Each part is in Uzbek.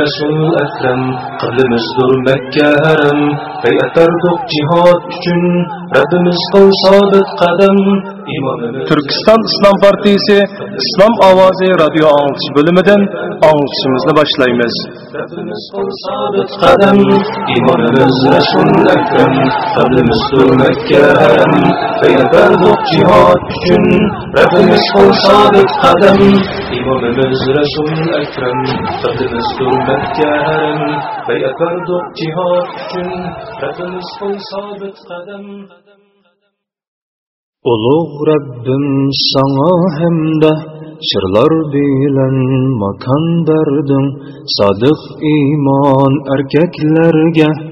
Resul Ekrem, kıblımızdır Mekke harem, beyat verdik cihad üçün, Rabbimiz kıl sabit kadem, İmamımız Türkistan İslam Partisi İslam Avazı Radyo Anlatışı bölümünden anlatışımızı başlayımız. Rabbimiz kıl sabit kadem, İmamımız Resul Ekrem, kıblımızdır Mekke harem, beyat verdik cihad üçün, Rabbimiz kıl sabit kadem, İmamımız Resul Ekrem, kıblımızdır Mekke harem, beyat verdik cihad üçün, Rabbimiz kıl sabit qadam. Ulug' Rabbim sana hamda Şırlar bilen makan derdim, sadık iman erkeklerge.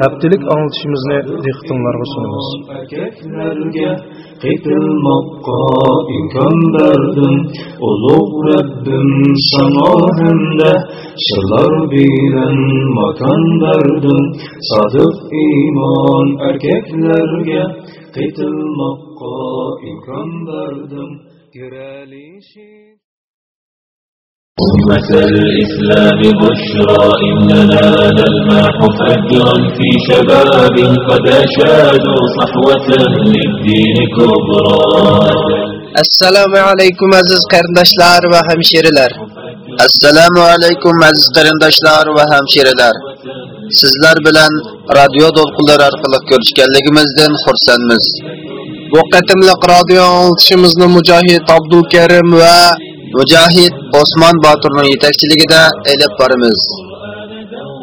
haftalik anglitishimizni diqqatinglarga sunamiz qitilmoqqa imkon berdim ulug' rabbim sana hamda shirlar bilan makon berdim sodiq iymon erkaklarga qitilmoqqa imkon berdim أمة الإسلام بشرى إننا نلمح فجرا في شباب قد أشادوا صحوة للدين كبرى assalomu alaykum aziz qarindoshlar va hamshiralar assalomu alaykum aziz qarindoshlar va hamshiralar sizlar bilan radio to'lqinlari orqali ko'rishganligimizdan xursandmiz bu qatimliq radio anglitishimizni mujohid abdulkarim va mujohid osmon boturning yetakchiligida elib boramiz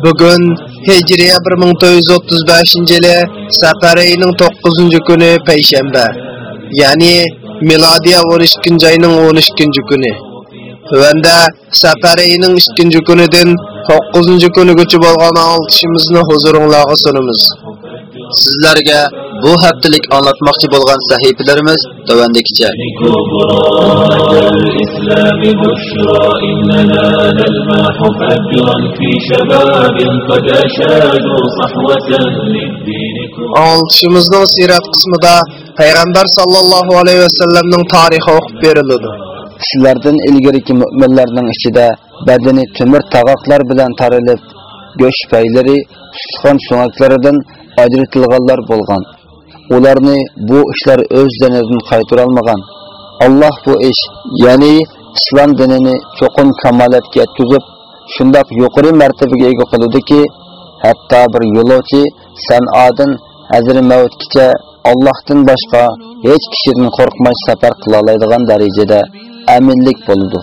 bugun hijriya 1435 yili safar oyining 9 kuni payshanba ya'ni milodiya 12 oyning 12 kuni Tuvanda safar oyining 2 kunidan 9 kunigacha bo'lgan anglitishimizni huzuringizga sunamiz. sizlarga bu haftalik anlatmoqchi bo'lgan sahifalarimiz tovandikicha. Olishimizning sirat qismida payg'ambar sollallohu alayhi vasallamning tarixi o'qib berildi Sizlardan ilgariki mu'minlarning ichida badani temir tag'oqlar bilan tarilib, go'sht paylari, sutxon suvaklaridan ajratilganlar bo'lgan. Ularni bu ishlar o'z dinidan qaytarolmagan. Alloh bu ish ya'ni islom dinini cho'qim kamolatga yetkazib shundoq yuqori martabaga ega qiludiki hatto bir yo'lovchi sanodan hazri mavutgacha allohdan boshqa hech kishidan qo'rqmay safar qila oladigan darajada aminlik bo'ldi.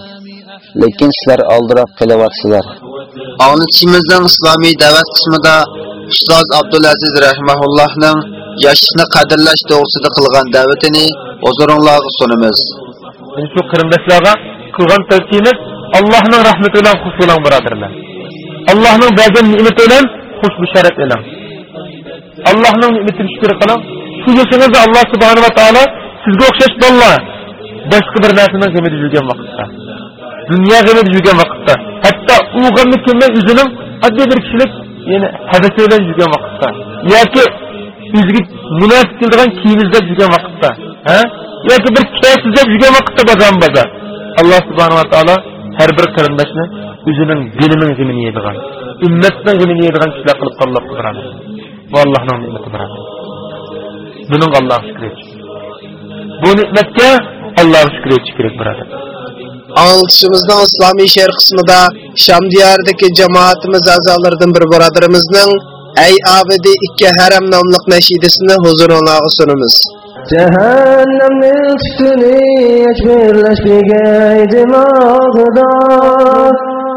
Lekin sizlar oldiroq qilyapsizlar Anlatışımızın islomiy da'vat qismida Ustoz Abdulaziz rahimahullohning yoshlikni qadrlash to'g'risida qilgan da'vatini huzuringizga sunamiz. Bu qarindoshlarga qilgan tavsiyamiz allohning rahmati bilan xush bo'ling birodarlar. Allohning bergan ne'mati bilan xush bisharat eling allohning ne'matini shukr qiling. Shu yoshingizda alloh subhanahu va taolo sizga o'xshash bolalar boshqa bir narsani g'amida yurgan vaqtda dunyo g'amida yurgan vaqtda. Hatto u g'amni kelmay o'zining oddiy bir kishilik ya'ni bilan yurgan vaqtda yoki o'ziga munosib keladigan kiyim izlab yurgan vaqtda ha yoki bir kiyim izlab yurgan vaqtda bozor bozor alloh subhanava taolo har bir qarindoshni o'zining dinining g'imini yeydigan ummatning g'imini yeydigan kishilar bu Anlatışımızdan İslami şer kısmında Şam diyarındaki cemaatimiz azalarından bir buradırımızın Ey Abidi İkke Herem namlık meşidesini huzuruna sunumuz. Cehennemin sütünü hiç birleşmeyeydim ağda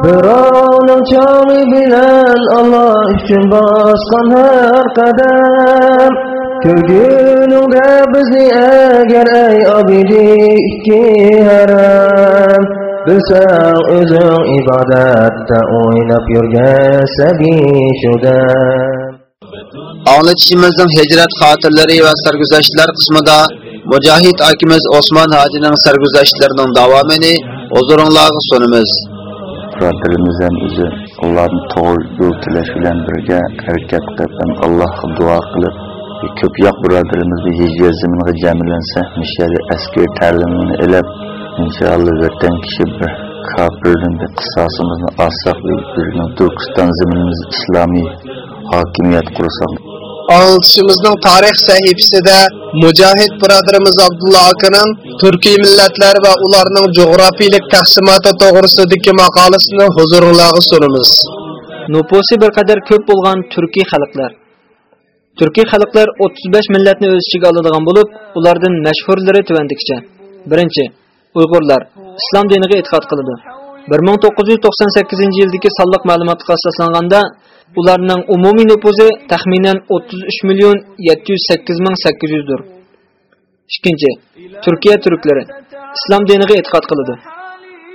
Bir anın çanı bilen Allah için baskan her kadem Ko'rgunuga bizni agar ay obidi ikki haram. Bilsang o'zing ibodatda o'ynab yurgan sabiy shudan Anlatışımızın hicret hatırları ve sergüzeşler kısmında Mücahit Akimiz Osman Hacı'nın sergüzeşlerinin davamını huzurunlarla sunumuz. Rabbimizden izi Allah'ın doğru yurtileşilen birge erkek tepem Allah'a dua kılıp allohga duo qilib ko'p yoq birodarimizni hijra ziminiga jamlansa mishari askar ta'limini ilib inshaalloh vatan kishi bir kofirdan bir qisosimizni olsak turkiston ziminimiz islomiy hokimiyat qursak Anlatışımızın tarih sahifasida Mujahid birodarimiz Abdulla akaning Turkiy millatlar va ularning coğrafiyalik taqsimoti to'g'risidagi maqolasini huzuringizga sunamiz. Nupusi bir qadar ko'p bo'lgan turkiy xalqlar. Turkiy xalqlar 35 millatni o'z ichiga oladigan bo'lib, ulardan mashhurlari tuvandikicha. Birinchi, Uyg'urlar islom diniga e'tiqod qiladi. 1998 yildagi sonliq ma'lumotga asoslanganda ularning umumiy nufuzi taxminan 33 million 708 ming 800 dir. Ikkinchi, Turkiya turklari islom diniga e'tiqod qiladi.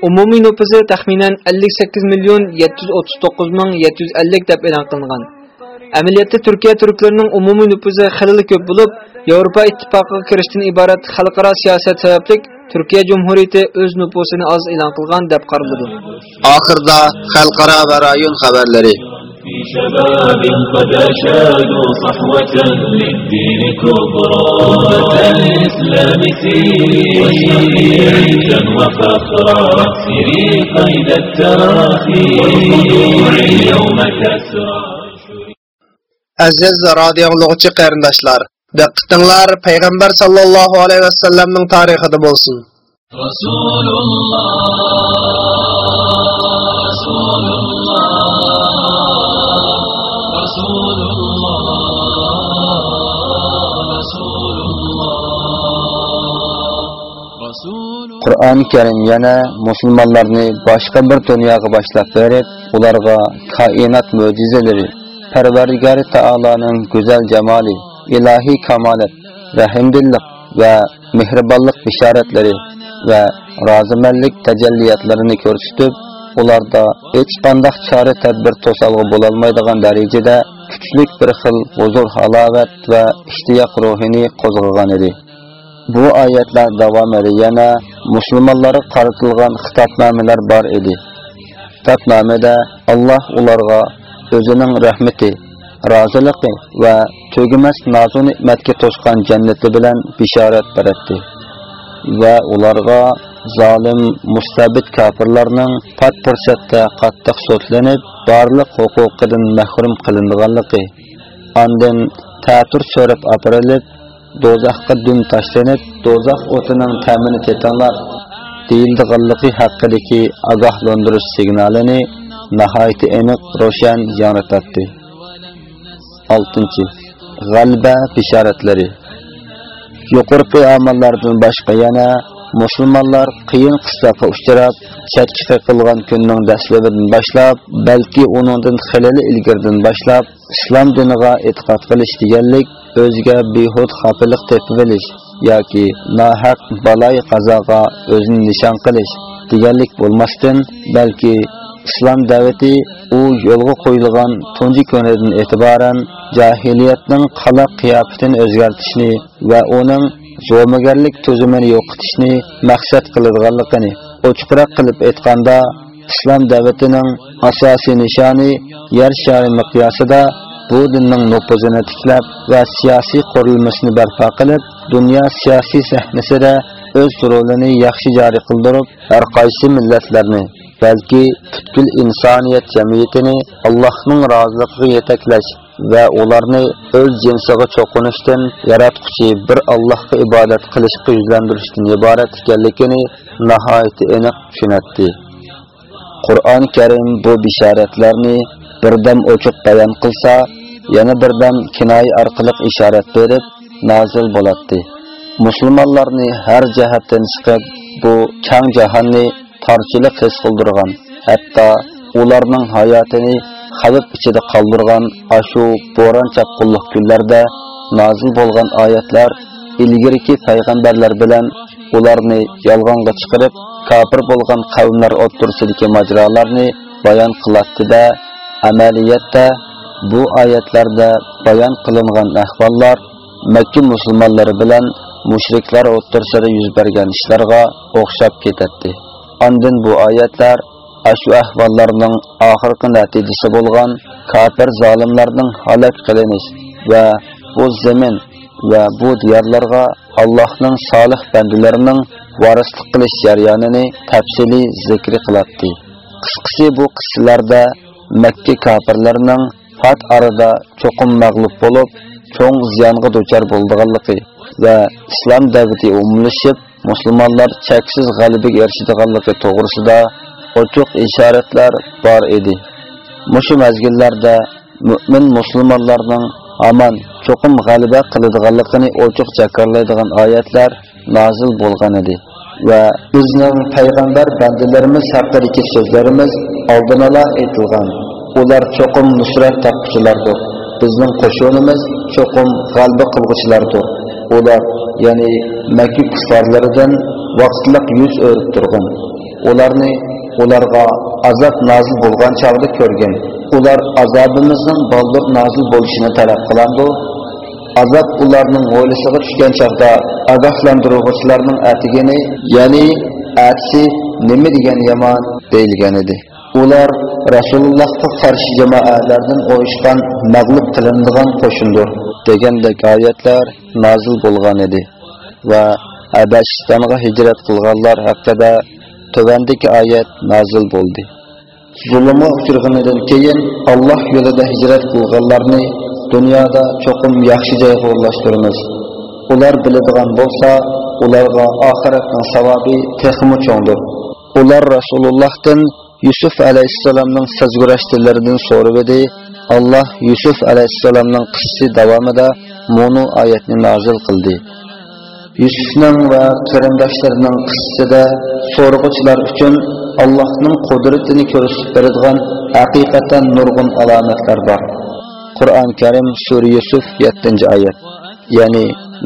Umumiy nufuzi taxminan 58 million 739 ming 750 deb e'lon qilingan. Әмәлиятте Түркия түркләренең умуми нüfuзы хәлле көп булып, Европа иттифакыга кириштен ибарат халыкара сиясәт сәбәплек Türkiye Cumhuriyeti öz nüfusunu az ilan kılgan dep qarıldı. Axırda xalqara və rayon xəbərləri. شباب قد صحوة للدين كبرى وفخرا قيد التراخي كسرى Aziz radiyonluqçı qarindoshlar, diqqatinglar payg'ambar sallallohu alayhi vasallamning tarixida bo'lsin. Rasulullah Rasulullah Rasulullah Rasulullah Qur'on-Karim yana musulmonlarni boshqa bir dunyoga boshlab berib, ularga koinot mo'jizelari Pərverdigar-ı Teala'nın güzel cemali, ilahi kamalet, rahimdillik ve mihriballık işaretleri ve razımellik tecelliyatlarını görüştüb, ularda hiç qandaq çare tədbir tosalğı bulalmaydığan dərəcədə küçlük bir xil huzur halavət və iştiyaq ruhini qozğıqan idi. Bu ayətlər davam edir, yana müslimanları qarıtılған xitab namələr bar idi. Xitab namədə Allah onlara o'zining rahmati, roziligi va tugumas nozu ne'matga to'shgan jannati bilan bishorat berdi. Va ularga zolim mustabid kofirlarning pat fursatda qattiq sotlanib, barliq huquqidan mahrum qilinganligi, ondan ta'tur so'rab apirilib, do'zaxga dum tashlanib, do'zax o'tining ta'mini tetanlar deyildiganligi haqidagi ogohlantirish signalini nihoyat aniq ro'shan yoritatdi. 6. G'alba bishoratlari Yuqorqi amallardan boshqa yana musulmonlar qiyin qissaga uchrab, chatkifa qilgan kunning dastlaridan boshlab, balki uningdan xilali ilgirdan boshlab islom diniga e'tiqod qilish deganlik o'ziga behud xafalik tepilish yoki nohaq balay qazoga o'zini nishon qilish deganlik bo'lmasdan, balki islom da'vati u yo'lga qo'yilgan tunji kunidan e'tiboran jahiliyatning qala qiyofatini o'zgartishni va uning zo'rmagarlik tuzumini yo'qotishni maqsad qiladiganligini ochiqroq qilib aytganda islom da'vatining asosiy nishoni yer shari miqyosida bu dinning nupuzini tiklab va siyosiy qurilmasini barpo qilib dunyo siyosiy sahnasida o'z rolini yaxshi joriy qildirib har qaysi millatlarni balki butkul insoniyat jamiyatini allohning roziligiga yetaklash va ularni o'z jinsiga cho'qinishdan yaratquchi bir allohga ibodat qilishga yuzlantirishdan iborat ekanligini nihoyat aniq tushunatdi qur'oni karim bu bishoratlarni birdam ochiq bayon qilsa yana birdam kinoya orqali ishorat berib nozil bo'ladi musulmonlarni har jihatdan chiqib bu kang jahonni torchilik his qildirgan. Hatto ularning hayotini xavf ichida qoldirgan ashu bo'ron chaqqunliq kunlarda nozil bo'lgan oyatlar ilgiriki payg'ambarlar bilan ularni yolg'onga chiqarib kafir bo'lgan qavmlar o'ttirsidagi majrolarni bayon qiladida amaliyatda bu oyatlarda bayon qilingan ahvollar makka musulmonlari bilan mushriklar o'ttirsida yuz bergan ishlarga o'xshab ketadi. Ondan bu oyatlar ashu ahvollarning oxirgi natijasi bo'lgan kofir zolimlarning halok qilinish va bu zamin va bu diyorlarga Allohning solih bandalarining varislik qilish jarayonini tafsiliy zikr qiladi. Qisqasi bu qissalarda Makka kofirlarining fat arada cho'qim mag'lub bo'lib, cho'ng ziyonga duchor bo'lganligi va islom davlati umlashib musulmonlar cheksiz g'alabaga erishadiganligi to'g'risida ochiq ishoratlar bor edi. Mushu mazgillarda mu'min musulmonlarning aman cho'qim g'alaba qiladiganligini ochiq jakarlaydigan oyatlar nozil bo'lgan edi. va bizning payg'ambar bandalarimiz haqidagi so'zlarimiz oldin ola aytilgan ular cho'qim nusrat topquchilardir bizning qo'shinimiz cho'qim g'alba qilg'uchilardir ular ya'ni makka kuffarlaridan vaqtliq yuz o'rib turgan ularni ularga azob nozil bo'lgan chog'da ko'rgan ular azobimizning boldir nozil bo'lishini talab qilandi azob ularning o'ylisiga tushgan chog'da ogohlantiruvchilarning atigini ya'ni atsi nima degan yomon? deyilgan edi. Ular rasulullohga qarshi jamoalardan o'yishgan mag'lub qilinadigan qo'shindir degandek oyatlar nozil bo'lgan edi. Va abashistonga hijrat qilganlar haqida tuvandagi oyat nozil bo'ldi. Zulmga uchirganidan keyin alloh yo'lida hijrat qilganlarni dunyoda cho'qim yaxshi joyga o'rlashtiramiz ular biladigan bo'lsa ularga oxiratning savobi texmi cho'ngdir. Ular rasulullohdan yusuf alayhissalomning sazgurashtilaridan so'rab edi. Alloh yusuf alayhissalomning qissasi davomida mo'nu oyatni nozil qildi. Yusufning va qarindoshlarining qissasida so'rg'uchilar uchun allohning qudratini ko'rsatib beradigan haqiqatan nurg'un alomatlar bor. Qur'on karim sura yusuf 7 oyat. Ya'ni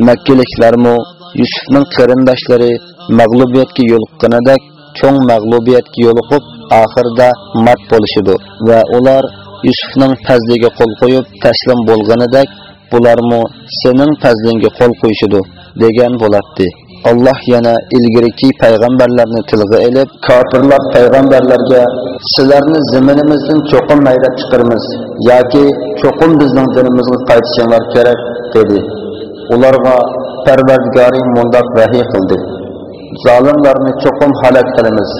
makkaliklarmu yusufning qarindoshlari mag'lubiyatga yo'liqqanidek cho'ng mag'lubiyatga yo'liqib oxirida mat bo'lishidi va ular yusufning fazliga qo'l qo'yib taslim bo'lganidek bularmu sening fazlingga qo'l qo'yishidi degan bo'ladi alloh yana ilgiriki payg'ambarlarni tilga ilib kofirlar payg'ambarlarga sizlarni ziminimizdan cho'qim maydab chiqarmiz yoki cho'qim bizning dinimizga qaytishinglar kerak dedi. Ularga parvardigoring mundoq vahiy qildi. Zolimlarni cho'qim halak qilamiz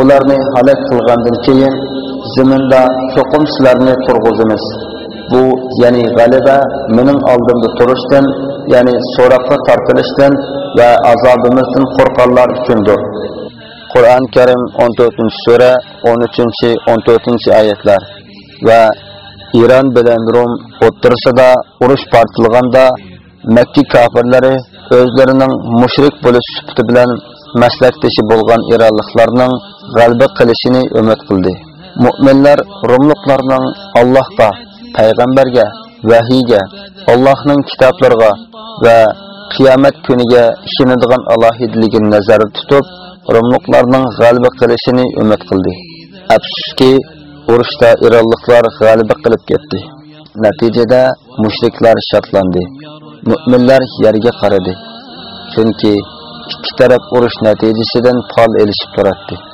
ularni halak qilgandan keyin ziminda cho'qim sizlarni turg'izimiz. Bu ya'ni g'alaba mening oldimda turishdan ya'ni so'roqqa tortilishdan va azobimizdan qo'rqqanlar uchundir. Qur'oni karim 14 sura 13 14 oyatlar va Iran bilan Rum o'ttirsida urush portilganda makki kofirlari o'zlarining mushrik bo'lish sifati bilan maslakdoshi bo'lgan ironliklarning g'alaba qilishini umid qildi. Mu'minlar rumliqlarning Allohga, payg'ambarga, vahiyga, Allohning kitoblariga va qiyomat kuniga ishonadigan alohidligini nazarda tutib, rumliqlarning g'alaba qilishini umid qildi. Afsuski, urushda ironliklar g'alaba qilib ketdi. Natijada mushriklar shartlandi. Mu'minlar yerga qaradi. Chunki ikki taraf urush natijasidan fol elishib turardi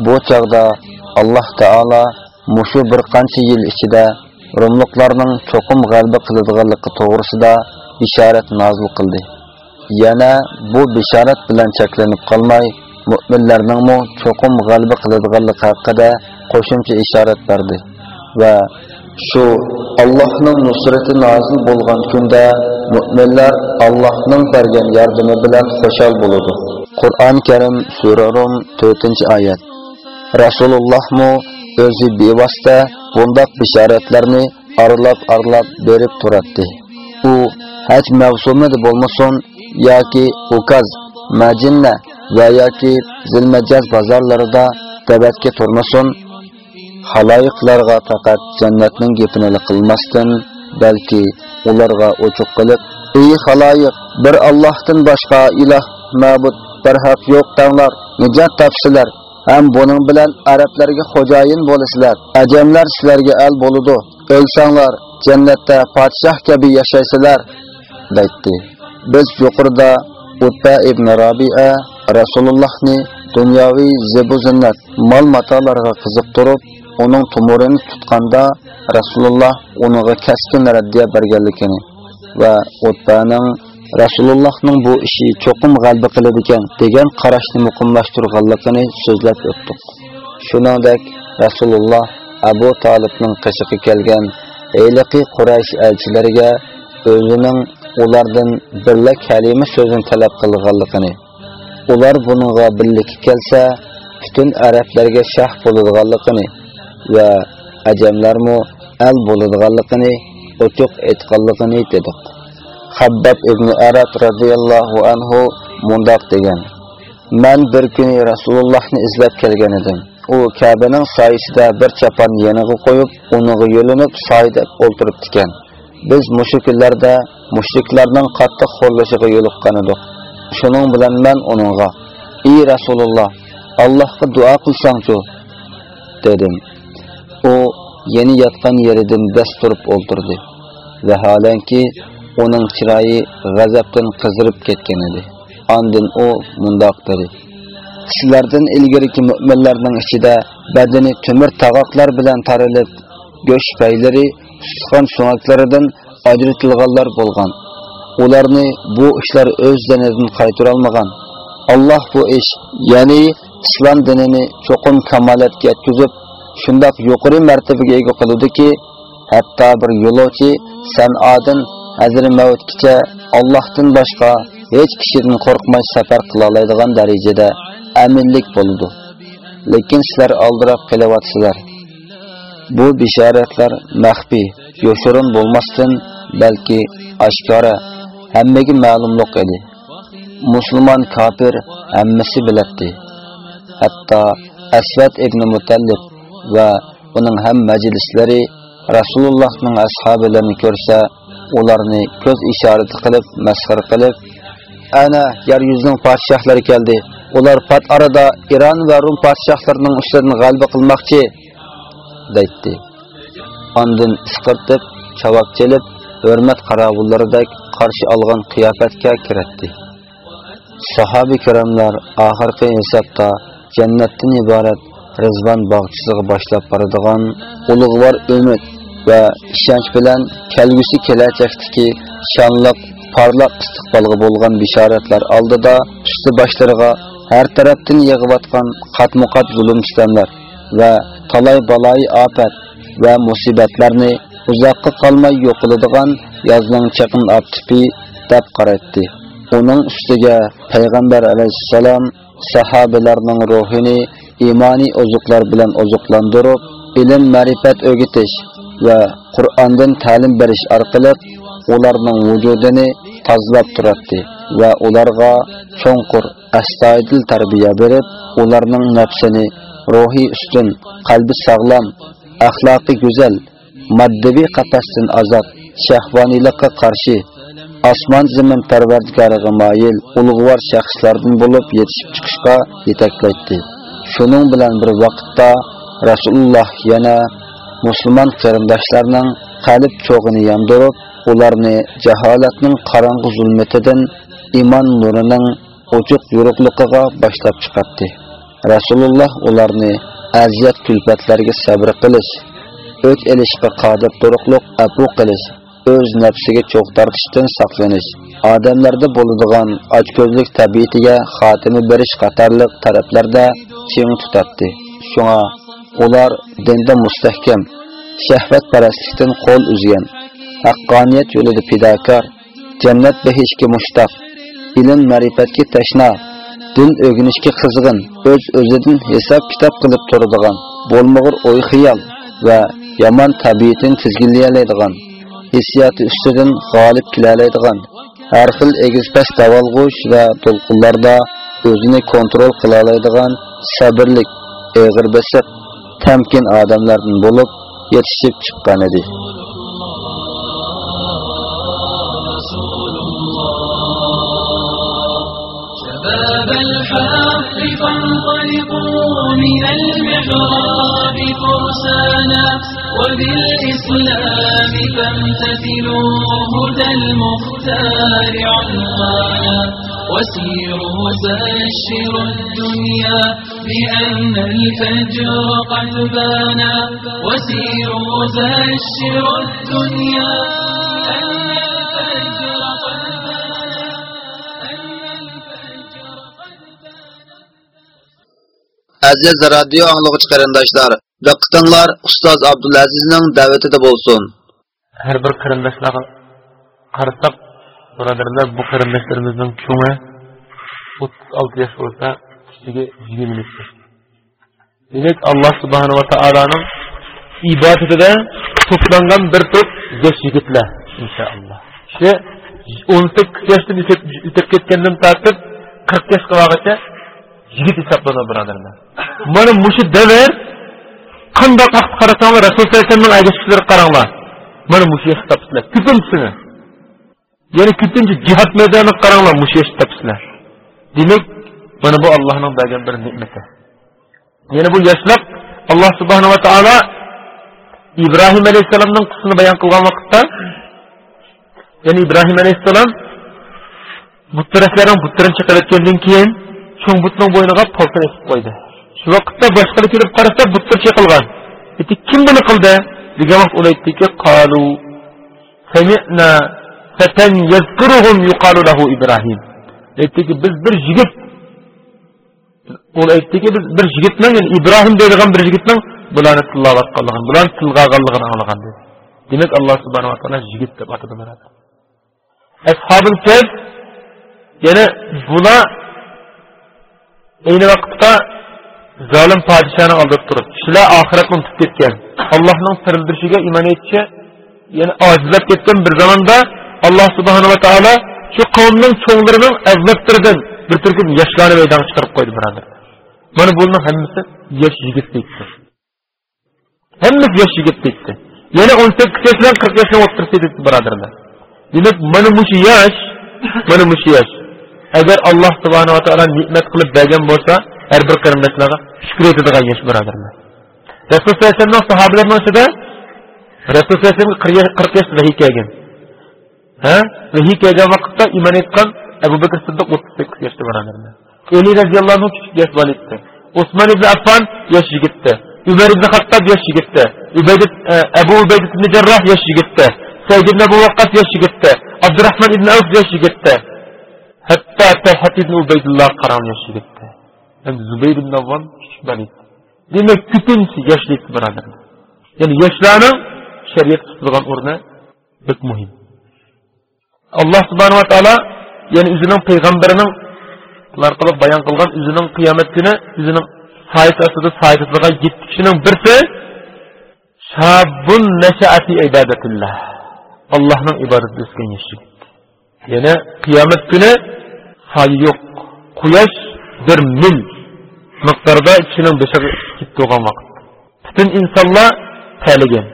Bu çağda Alloh Teala mushu bir qancha yil ichida Rumluqlarning cho'qim g'alba qiladiganligi to'g'risida ishorat nozil qildi. Yana bu bisharat bilan cheklanib qolmay, mu'minlarningmi cho'qim g'alba qiladiganligi haqida qo'shimcha ishorat berdi va shu Allohning nusrati nozil bo'lgan kunda mu'minlar Allohning bergan yordami bilan xushal bo'ladi. Qur'on Karim sura Rum 4-oyat. Rasulullohmu o'zi bevosita bundoq bishoratlarni aralab-aralab berib turatdi. U haj mavsumida bo'lmasin yoki Ukaz, Majinna va yoki Zilmajaz bozorlarida davatga turmasin, haloyiqlarga faqat jannatning gapini qilmasdan, balki ularga ochiq qilib, "Ey haloyiq, bir Allohdan boshqa iloh ma'bud bir haq yo'q tanglar, nijot topsilar Ham buning bilan arablarga xo'jayin bo'lasizlar. Ajamlar sizlarga al bo'ludi. O'lsanglar, jannatda podshoh kabi yashaysizlar, deydi. Biz yuqorida Utba ibn Rabi'a Rasulullohni dunyoviy zebu zinnat, mol matolarga qiziq turib, uning tumurini tutganda Rasululloh uniga kaskin raddiya berganligini va Utbaning Rasulullohning bu ishi cho'qim g'alba qiladi ekan degan qarashni muqimlashtirganligini so'zlab o'tdik. Shuningdek, Rasululloh Abu Talibning qishig'i kelgan Eyliqi Quraysh elchilariga o'zining ulardan birla kalima so'zini talab qilganligini, ular buningga birlikka kelsa, butun arablarga shah bo'ladiganligini va ajamlarmu al bo'ladiganligini ochiq aytganligini dedik. Habbab ibn Arab radhiyallohu anhu mundaq degan: "Men bir kuni Rasulullohni izlab kelgan edim. U Ka'baning soyisida bir chapan yeniga qo'yib, uniga yo'linib soyda o'ltirib ekan. Biz mushu kunlarda mushriklarning qattiq xo'rlashiga yo'liqqan edik. Shuning bilan men uningga: "Ey Rasululloh, Allohga duo qilsangchu" dedim. U yeni yotgan yeridan dast turib o'ltirdi. Vaholanki uning chiroyi g'azabdan qizirib ketgan edi. andin u mundoq dedi: Sizlardan ilgariki mu'minlarning ichida badani temir tag'oqlar bilan tarilib, go'sht paylari ustixon so'ngaklaridan ajratilganlar bo'lgan. Ularni bu ishlar o'z dinidan qaytarolmagan. Alloh bu ish, ya'ni islom dinini cho'qim kamolatga yetkazib, shundoq yuqori martabaga ega qiludiki, hatto bir yo'lovchi Sanodan Hazir Mavutgacha Allohdan boshqa hech kishidan qo'rqmay safar qila oladigan darajada aminlik bo'ldi. Lekin sizlar aldirab qilyapsizlar. Bu bishoratlar maxfi, yoshirin bo'lmasdan, balki oshkora, hammaga ma'lumlik edi. Musulmon kafir hammasi bilardi. Hatto Asvad ibn Mutallib va uning ham majlislari Rasulullohning ashabilarini ko'rsa, ularni ko'z ishorati qilib, masxar qilib, ana yer yuzining podshohlari keldi. Ular pat arada Iron va Rum podshohlarining ishlarini g'alaba qilmoqchi, deydi. Ondan isqirtib, chavoq chelib, hurmat qaravullaridek qarshi olgan qiyofatga kiratdi. Sahabi kiramlar oxirgi hisobda jannatdan iborat Rizvan bog'chisiga boshlab boradigan ulug'vor umid va ishonch bilan kelgusi kelajakdagi shonliq porloq istiqbolga bo'lgan bishoratlar oldida usti boshlariga har tarafdan yig'iyotgan qatmuqat zulm sitamlar va talay baloyi ofat va musibatlarni uzoqqa qolmay yo'qiladigan yozning chaqin optipi deb qaratdi Uning ustiga payg'ambar alayhissalom sahobalarning ruhini imoniy ozuqlar bilan ozuqlantirib, ilm ma'rifat o'gitish va Qur'ondan ta'lim berish orqali ularning vujudini tozalab turadi va ularga cho'nqur astoydil tarbiya berib, ularning nafsini ruhiy ustun, qalbi sog'lom, axloqi go'zal, moddiy qafasdan azod, shahvoniylikqa qarshi osmon zamin parvardigoriga moyil ulug'vor shaxslardan bo'lib yetishib chiqishga yetaklaydi. Shuning bilan bir vaqtda Rasululloh yana musulmon qarindoshlarning qalb cho'g'ini yondirib, ularni jaholatning qorong'u zulmatidan iymon nurining ochiq yo'riqligiga boshlab chiqardi. Rasululloh ularni aziyat kulfatlarga sabr qilish, o'ch elishga qodir turuqliq apu qilish o'z nafsiga cho'q tortishdan saqlanish odamlarda bo'ladigan ochko'zlik tabiatiga xotima berish qatorliq taraflarda ching tutatdi. shunga ular dinda mustahkam shahvatparastlikdan qo'l uzgan haqqoniyat yo'lida fidokor jannat behishga mushtaq ilm ma'rifatga tashna din o'rganishga qizg'in o'z o'zidan hisob kitob qilib turadigan bo'lmag'ur o'y xiyol va yomon tabiatini tizginlayalaydigan hissiyoti ustidan g'olib kelalaydigan har xil egiz past davolg'ush va to'lqinlarda o'zini kontrol qila oladigan sabrlik eg'ir tamkin odamlardan bo'lib yetishib chiqqan edi شباب الحق فانطلقوا من المحراب فرسانا وبالإسلام فامتثلوا هدى المختار عنوانا وسيروا زشروا الدنيا بأن الفجر قد بانا وسيروا زشروا الدنيا بأن الفجر قد بانا أن الفجر Aziz radio anlıqçı qarindaşlar, diqqətinizlər Ustaz Abdulazizning da'vatida bo'lsin. har bir qarindoshlarga qarasak birodarlar bu qarindoshlarimizning cho'ngi o'ttiz olti yosh bo'lsa kichigi yigirma yosh demak alloh subhanava taoloning ibodatida to'plangan bir to'p yosh yigitlar inshaalloh shu o'n sakkiz yoshdan o'tib ketgandan tortib qirq yoshga yigit hisoblanadi birodarlar mana mushu davr qandoq vaqt qarasanglar rasul sallallohu alayhi vasallamning agashliklari qaranglar mana mushu Yani kütüncü cihat meydanı karanla muşeş tepsiler. Demek bana bu Allah'ın bergen bir nimeti. Yani bu yaşlap Allah subhanahu ve ta'ala İbrahim aleyhisselam'ın kısını bayan kılgan vakitte yani İbrahim aleyhisselam buttarafların buttarın çakaletkendiğin kiyen çoğun butlan boyuna palsan esip koydu. Şu vakitte bir kelip karasa bu çakılgan. çakalgan. kim bunu kıldı? Digen vakit olaydı ki kalu semi'na ибрахим әйттіки біз бір жігіт ол әйттіки біз бір жігітнің ибрахим деген бір жігітнің бұларны тыллап атқанлығын бұларны тылға алғанлығын аңлаған деді демек алла субханала тағала жігіт деп атады бұларды әсхабын кәп яғни бұлар әйні уақытта zalim padişahını aldırıp durup, bir alloh subhanava taolo shu qavmning cho'nglarining avlodlaridan bir turkum yoshlarni maydonga chiqarib qo'ydi birodar. Mana bularni hammasi yosh yigit deydi. Hammasi yosh yigit deydi. Yana o'n sakkiz yosh bilan qirq yoshni o'ttirsa deydi birodarlar. Demak mana mushu yosh mana mushu yosh. Agar alloh subhanava taolo ne'mat qilib bergan bo'lsa har bir qarindoshlarga shukur etadigan yosh birodarlar. Rasul sallallohu alayhi vasallam sahobalarni ichida rasul sallallohu alayhi vasallam qirq yosh vahiy kelgan He? Ve hikayede vakitte iman etkan Ebu Bekir Sıddık 38 yaşta var anlarında. Eli radiyallahu anh küçük yaş valitti. Osman İbni Affan yaş yigitti. Ümer İbni Hattab yaş yigitti. Übeydit, e, Ebu Übeydit İbni Cerrah yaş yigitti. Seyyid İbni Ebu Vakkat yaş yigitti. Abdurrahman İbni alloh subhanava taolo ya'ni o'zining payg'ambarining orqali bayon qilgan o'zining qiyomat kuni o'zining soyasi ostida soyasi yetti kishining birsi shabun nashaati ibodatillah allohning ibodatida o'sgan yosh yigit. Yana qiyomat kuni soya yo'q quyosh bir mil miqdorda kishining beshig'i ketib turgan vaqt. Butun insonlar taligan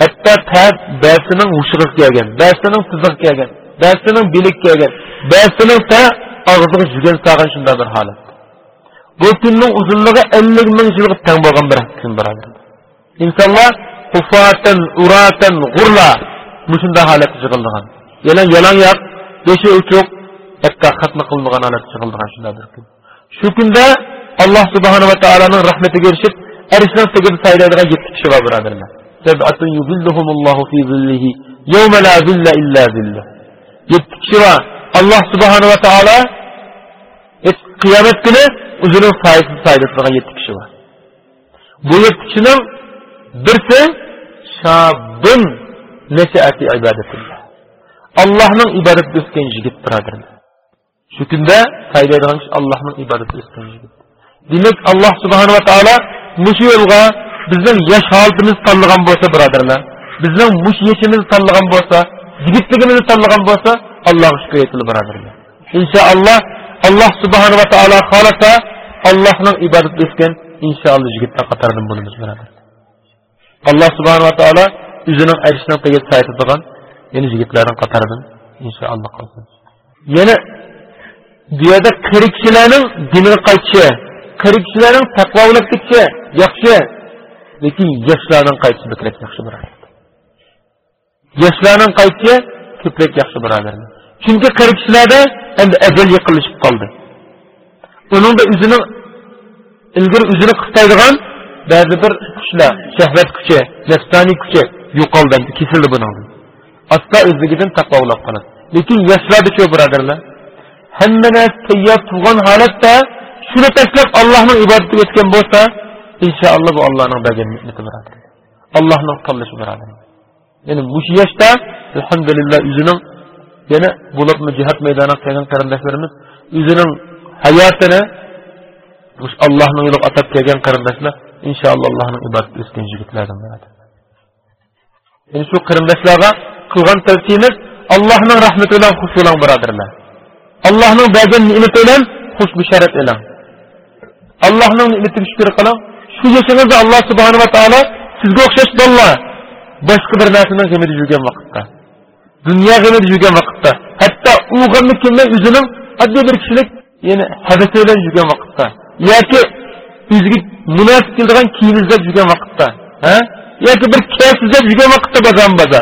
hatto ta ba'sining mushig'i kelgan ba'sining tizig'i kelgan. Ba'sining bilik kelgan ba'sining ta og'ziga jugan solgan shunday bir holat bu kunning uzunligi ellik ming yilga teng bo'lgan bir kun birodar insonlar hufatan uratan g'urla mushunday holatda yig'ildigan yana yalang yoq beshi uchuq hatto xatna qilmagan holatda yig'ildigan shunday bir kun shu kunda alloh subhanava taoloning rahmatiga erishib arishdan tagida saylaydigan yetti kishi bor birodarlar yetishiva alloh subhanahu va taolo qiyomat kuni o'zining foizini sayda qilgan yetti kishi bor. Bu yetti kishining birsi shobbun nashaati ibodatillah allohning ibodatida o'sgan yigit birodarlar shu kunda saydaydigan kishi allohning ibodatida o'sgan yigit. Demak alloh subhanava taolo mushu yo'lga bizning yosh holatimiz tanlagan bo'lsa birodarlar bizning mush yeshimiz tanlagan bo'lsa yigitligimizni tanlagan bo'lsa allohga shukur aytilib birodarlar. Inshaalloh alloh subhanava taolo xohlasa allohning ibodatida o'sgan inshaalloh yigitlar qatoridan bo'lamiz birodar alloh subhanava taolo o'zining aytishdan qilgan saytadigan yana yigitlarni qatoridan inshaalloh qilsin. Yana bu yerda qari kishilarning diniga qaytishi qari kishilarning taqvolab ketishi yaxshi lekin yoshlarning qaytishi ko'proq yaxshi birodar yoshlarning qaytishi ko'plik yaxshi birodarlar? Chunki qirqishlarda endi ajal yiqilishib qoldi. Uningda o'zini ilgari o'zini qistaydigan ba'zi bir kuchlar shahvat kuchi nafsoniy kuchi yo'qoldi kesildi buni. Asta o'zligidan taqvolab qoladi. Lekin yoshlarda shu birodarlar hamma narsa tayyor turgan holatda shuni tashlab allohning ibodatiga o'tgan bo'lsa inshaalloh bu allohning bergan ne'mati birodar allohning tanlashi birodar Yani bu yaşta elhamdülillah yüzünün yine bulup mu cihat meydana kaygan karındaşlarımız yüzünün hayatını Allah'ın yolu atak kaygan karındaşlar inşallah Allah'ın ibadet etkin jigitlerden beraber. Yani şu karındaşlara kılgan tavsiyemiz Allah'ın rahmeti olan hoş olan biraderler. Allah'ın bazen nimeti olan hoş bişaret olan. Allah'ın nimetini şükür kılın. Şu yaşınızda Allah subhanahu wa ta'ala sizge okşaş dolla boshqa bir narsani g'amida yurgan vaqtda dunyo g'amida yurgan vaqtda hatto u g'amni kelmay o'zining oddiy bir kishilik yana havasi bilan yurgan vaqtda yoki o'ziga munosib keladigan kiyim izlab yurgan vaqtda yoki bir kas izlab yurgan vaqtda bazan baza.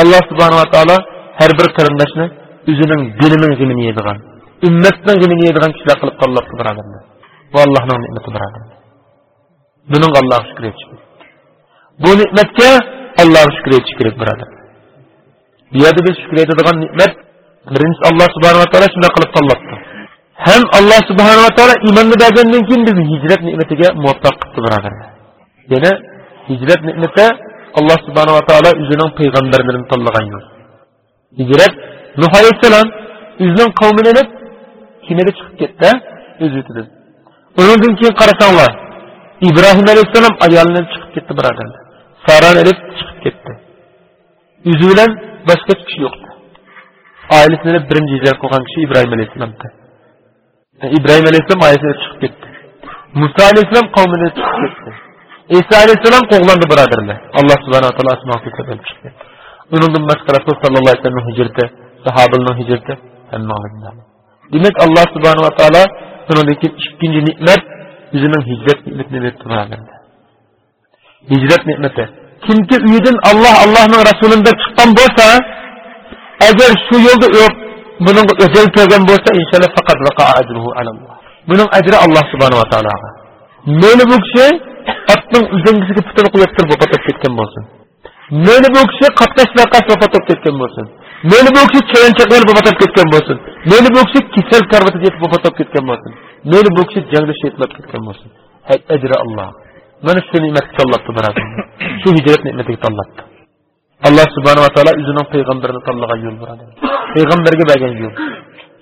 Alloh subhanava taolo har bir qarindoshni o'zining dinining g'imini yeydigan ummatning g'imini yeydigan kishilar qilib tanlabdi birodarlar bu allohning ne'mati birodarlar buning allohga shukur etish bu ne'matga Allah'a şükür et, şükür et burada. Bir yerde biz şükür etadigan nimet, birincisi Allah subhanahu wa ta'ala şimdi kılıp sallattı. Hem Allah subhanahu wa ta'ala imanını bergenden kim bizi hicret nimetine muvaffak kıttı beraber. Yani hicret nimete Allah subhanahu wa ta'ala üzerinin peygamberlerini tallagan yol. Hicret, Nuh aleyhisselam üzerinin kavmini edip kimede çıkıp gitti, özü dedi. Onun için karasanglar, İbrahim aleyhisselam ayağından çıkıp gitti beraber. saran edip çıkıp gitti. Üzülen başka kişi şey yoktu. Ailesine de birinci hicret kılgan kişi İbrahim Aleyhisselam'dı. E, İbrahim Aleyhisselam ailesine çıkıp gitti. Musa Aleyhisselam kavmine çıkıp gitti. İsa Aleyhisselam kovlandı biraderle. Allah subhanahu teala asma hafif efendim çıktı. Unudum başka Resul sallallahu aleyhi ve sellem'in hicreti, sahabının hicreti, hemme alimden. Demek Allah subhanahu teala sonundaki ikinci nimet bizimle hicret nimetini verdi biraderle hicret nimeti. Kimki üyüdün Allah Allah'ın Resulü'nden çıkan bolsa, eğer şu yolda yok, bunun özel köyden bolsa inşallah fakat vaka ecruhu alallah. Bunun ecri Allah subhanahu wa ta'ala'a. Böyle bu kişi, attın üzerindeki putunu kuvvettir bu kadar çekten bolsun. Böyle bu kişi katlaş ve kas vefat etken bolsun. Böyle bu kişi çeyençekler vefat etken bolsun. Böyle bu şey, kişi kişisel karvatı yetip vefat etken bolsun. Böyle bu kişi şey, cengde şehitler etken bolsun. Hey ecri Allah. ما نفس نعمتك طلبت برادر شو هجرت نعمتك طلبت الله سبحانه وتعالى özünün peygamberini tallagan yol burada. Peygamberge bergen yol.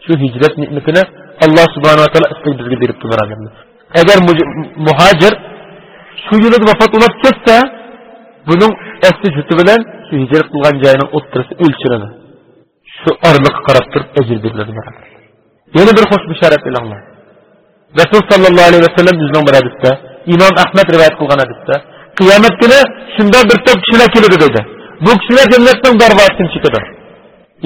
Şu hicret nimetini Allah subhanahu wa taala istek bizge beripti biraderler. Eğer muhacir şu yılda vefat olup ketse bunun esli cütü bilen şu hicret kılgan cayının otturası ölçüledi. Şu arlıkı karattırıp ecir verilirdi biraderler. Yeni bir hoş bir şeref ilanlar. Resul sallallahu aleyhi ve sellem yüzden biradette imom ahmad rivoyat qilgan hadisda qiyomat kuni shunday bir to'p kishilar keladi dedi. Bu kishilar jannatning darvozasini chekadi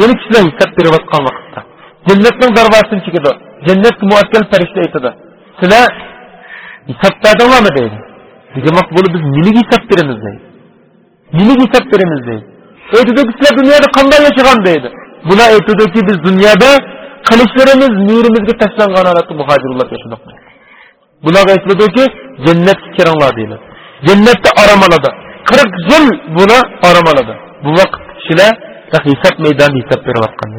yana kishilar hisob berayotgan vaqtda jannatning darvozasini chekadi jannatga muakkal farishta aytadi sizlar hisob berdinglarmi deydi deganmoq bo'lib biz nimaga hisob beramiz deydi nimaga hisob beramiz deydi sizlar dunyoda qanday yashagan deydi bular aytadiki biz dunyoda qilichlarimiz tashlangan holatda Buna gayetledi cennet kiranlar deyilir. Cennette aramalıdı. Kırık zul buna aramalıdı. Bu vakit şile hesap meydanı hesap bir vakkan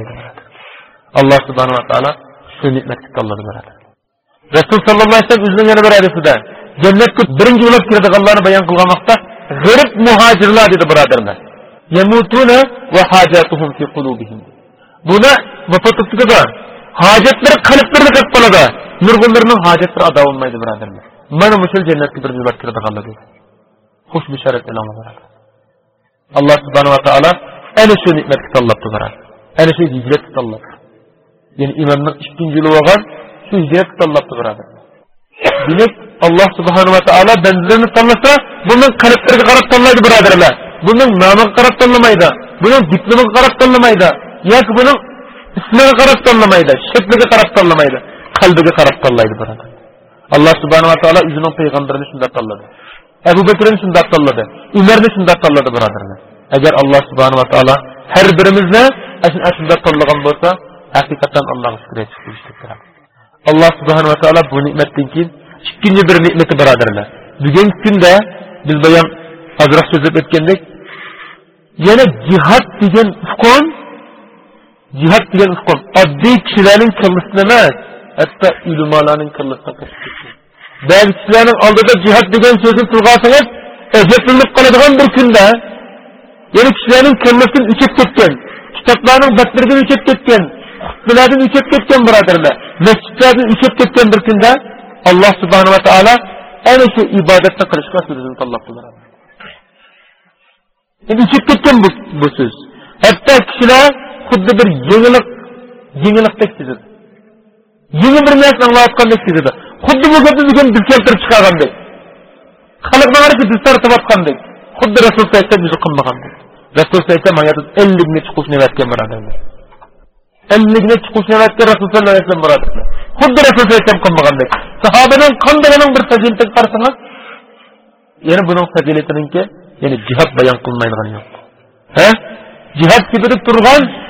Allah subhanahu wa ta'ala sünnetmek Allah'ını veradi. Resul sallallahu aleyhi ve sellem üzerine yana bir hadisinde cennetke birinci ulup girdik Allah'ını bayan kılgamakta gırıp muhacirler dedi biraderler. Yemutune ve hacatuhum fi kulubihim. Buna vafatı da hacetleri kalıplarını kırk baladı. Nurgullarının hacetleri ada olmaydı biraderler. Mana musul cennetli bir zübat kirdi kaldı. Hoş bir şaret elan olarak. Allah subhanahu wa ta'ala en şu nikmet kitallaptı zarar. En şu hicret kitallaptı. Yani imamın ikinci yılı olan şu hicret kitallaptı birader. Bilip Allah subhanahu wa ta'ala benzerini tanlasa bunun kalıplarını karab tanlaydı biraderler. Bunun namı karab tanlamaydı. Bunun diplomu karab tanlamaydı. Yani bunun ismiga qarab tanlamaydi? Shakliga qarab tanlamaydi. Qalbiga qarab tanlaydi birodar alloh subhanava taolo o'zining payg'ambarini shunday tanladi. Abu bakrni shunday tanladi. Umarni shunday tanladi birodarlar agar alloh subhanava taolo har birimizni shunday tanlagan bo'lsa haqiqatdan allohga shukr aytishlik alloh subhanava taolo bu ne'matdan keyin ikkinchi bir ne'mati birodarlar. Bugungi kunda biz ozroq so'zlab o'tgandek yana jihod degan hukm cihat diye kol. Adli kişilerin kılısını emas, hatta ulemaların kılısını kılısını. Bəzi kişilerin aldığı cihat degen sözünü tılgasınız, ezetlilik kaladığın bir kunda, yani kişilerin kılısını üçüp ketken, kitaplarının batlarından üçüp ketken, hutbelerden üçüp ketken buradırlar, mescitlerden üçüp ketken bir kunda, Allah subhanahu wa ta'ala en şu ibadette kılışma sözünü tallaptılar. Yani üçüp ketken bu, bu söz. Hatta kişiler xuddi бір yengiliq yengiliqdek sezildi yeni бір narsani anglayotgandek sezildi xuddi bu gapni bugun biz keltirib chiqargandek. Xalqni qarshi biz tortib yotgandek xuddi rasul aytsa biz qilmagandek. Rasul aytsa manga ellik nechi qush nevatgan birodarlar ellik nechi qush nevatgan rasul sallallohu alayhi vasallam yana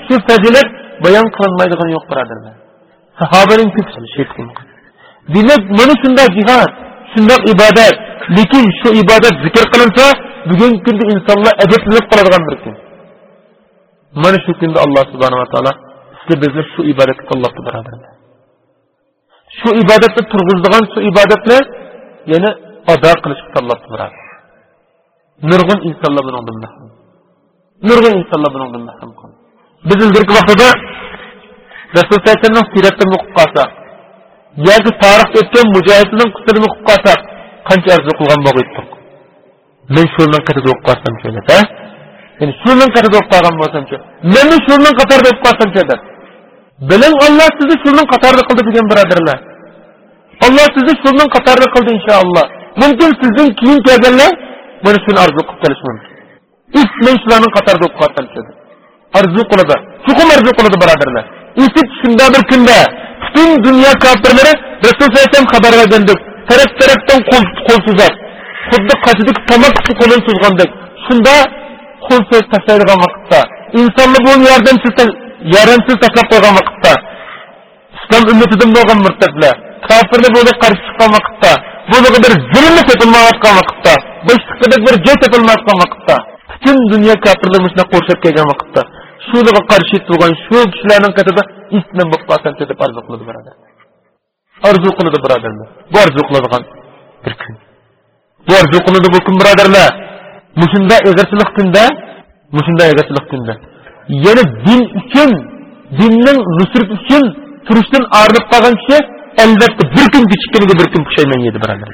shu fazilat bayon qilinmaydigani yo'q birodarlar. Sahobaning demak mana shunday jihod shundoq ibodat lekin shu ibodat zikr qilinsa bugungi kunda insonlar ajablanib qoladigan bir kun. Mana shu kunda alloh subhanava taolo sizga bizni shu ibodatga qo'llabdi birodarlar. Shu ibodatni turg'izdigan shu ibodatni yana ado qilishga tanlabdi birodar nurg'un insonlar bundan mahrum nurg'un insonlar bundan mahrum biz ilgirgi vaqtida rasul alayhisalomning siyratini o'qib qolsak yoki tarixda o'tgan mujohidning qismini o'qib qolsak qancha arzu qilgan bo'lgandik men shuni qatorda o'qib qolsamchi deb ya'ni shuni qatorda o'qib qolgan bo'lsamchi meni shuni qatorda o'qib qolsamchi deb biling olloh sizni shuni qatorda qildi degan birodarlar olloh sizni shuni qatorda qildi inshaalloh mumkin sizdan keyin kelganlar men qatorida orzu qiladi. Chuqur orzu qiladi birodarlar. Eshit shunda bir kunda butun dunyo kofirlari rasul alayhisalom xabar bergandek taraf tarafdan qo'l suzar. Xuddi qochidek tomoq qo'lini suzgandek shunda qo'l so'z tashlaydigan vaqtda insonni bu yordamsiz yordamsiz tashlab qo'ygan vaqtda islom ummatidan bo'lgan murtadlar qarshi chiqqan vaqtda bir zulmni topilmayotgan vaqtda boshliqdek bir joy topilmayotgan vaqtda butun dunyo kofirlar shunday qo'rshab kelgan vaqtda. Shularga qarshi turgan shu kishilarning qatida islam bo'lib qolsin deb arzu qiladi birodar. Arzu qiladi birodarlar. Bu arzu qiladigan bir kun. Bu arzu qiladi bu kun birodarlar. Mushunda eg'irchilik kunda mushunda eg'irchilik kunda. Yana din uchun dinning nusrat uchun turishdan ayrilib qolgan kishi albatta bir kun kechikkaniga bir kun pushaymon yedi birodar.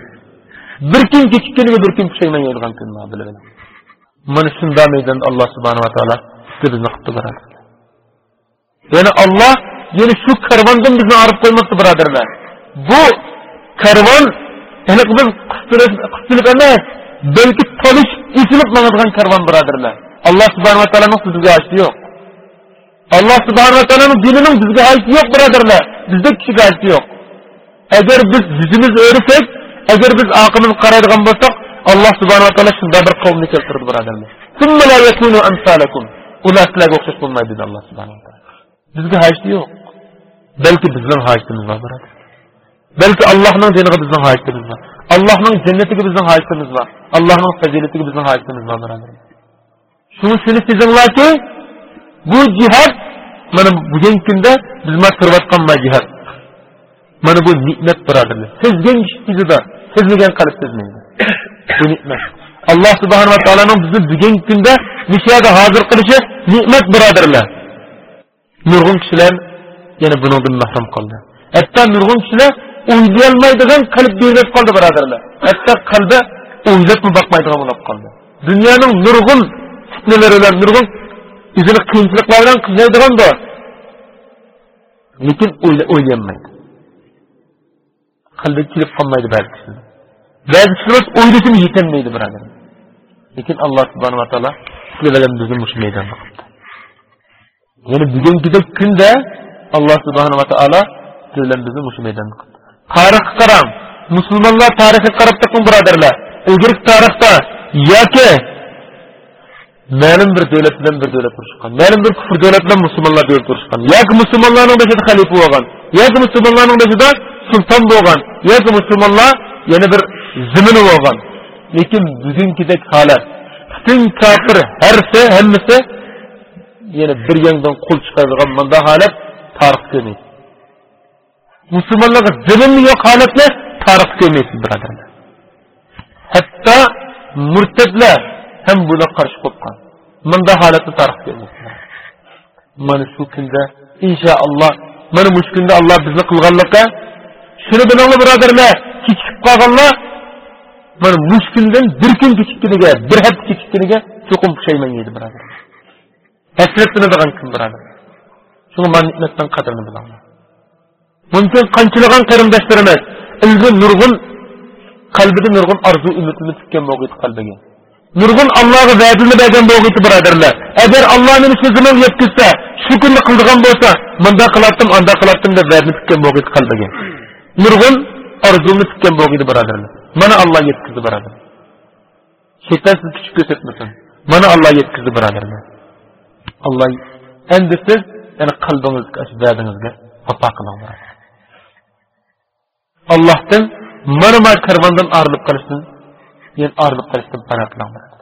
Bir kun kechikkaniga bir kun pushaymon yeydigan kun mana shunda maydonda alloh subhanava taolo bizni kıptılar. Yani Allah yani şu karvandan bizni arıp koymakta braderler. Bu karvan yani biz kıptılık emez. Belki talış itilip manatkan karvan braderler. Allah subhanahu wa ta'ala'nın sizge açtı yok. Allah subhanahu wa ta'ala'nın dininin bizge açtı yok braderler. Bizde kişi açtı yok. Eğer biz yüzümüz öğretsek, eğer biz akımız karaydıgan bulsak, Allah subhanahu wa ta'ala şunda bir kavmini keltirdi braderler. ثم لا يكونوا أمثالكم sizlarga o'xshash bo'lmaydi dedi alloh subhanaa taolo bizga hajdi yo'q balki bizning hajtimiz bor birodar balki allohning diniga bizning hajtimiz bor Allohning jannatiga bizning hojatimiz bor. Allohning fazilatiga bizning hojatimiz bor, birodar. Shuni shuni sezinglarki, bu jihad mana bugungi kunda biz ma turayotgan ma jihad. Mana bu ne'mat birodarlar. Sizgan kishida, sizmagan qalb sizmaydi. Bu ne'mat. alloh subhanava taoloning bizni bugungi kunda mishaga hozir qilishi ne'mat birodarlar nurg'un kishilar yana bundan mahrum qoldi. Hatto nurg'un kishilar o'ylayolmaydigan qalb berib qoldi birodarlar hatto qalbi o'ylabmi boqmaydigan bo'lib qoldi. Dunyoning nurg'un fitnalari bilan nurg'un o'zini qiyinchiliklari bilan qiynaydigan bor. Lekin o'ylayolmaydi qalbi kelib qolmaydi ba'zi kishilar. Ba'zi kishilar o'ylashini yetolmaydi birodarlar lekin alloh subhanava taolo mush maydonda qildi ya'ni bugungidek kunda alloh subhanava taolo sizlar bizni mush maydonda qildi tarixga qarang musulmonlar tarixiga qarab tursin birodarlar ilgirgi tarixda yoki ma'lum bir davlat bilan bir davlat urushgan ma'lum bir kufr davlat bilan musulmonlar davlat urushgan yoki musulmonlarning beshida xalifa bo'lgan yoki musulmonlarning beshida sulton bo'lgan yoki musulmonlar yana bir zimini bo'lgan lekin bugünkidek holat butun kofir harsi hammasi yana bir yandan qo'l chiqadigan bunday holat tarix ko'rmaydi musulmonlarga zimini yo'q holatni tarix ko'rmaysiz birodarlar. Hatto murtadlar ham buni qarshi qo'ygan bunday holatni tarix ko'rmaysizlar mana shu kunda inshaalloh mana mushkunda alloh bizni qilganlikqa shuni bilinglar birodarlar kechikib qolganlar mana mushkuldan bir kun kechikkuniga bir hafta kechikkuniga cho'qim pushaymon yeydi birodar. Hasratlanadigan kun birodar. Shunga man ne'matdan qadrini bilamiz mumkin qanchalagan qarindoshlarimiz ilgi nurg'un nurg'un orzu umidini tutgan bo'lg'iydi qalbiga. Nurg'un allohga va'dini bergan bo'lg'iydi agar alloh meni so'zimni yetkazsa shu bo'lsa bunda qilatdim anda qilatdim deb va'dini qalbiga. Nurg'un tutgan bo'lg'iydi birodarlar. Bana Allah yetkisi birader. Şeytan sizi küçük gözetmesin. Bana Allah yetkisi birader. Allah endi siz yani kalbiniz, derdinizge vapa kılın birader. Allah'tan marmar karvandan arılıp kalırsın. Yani arılıp kalırsın bana kılın birader.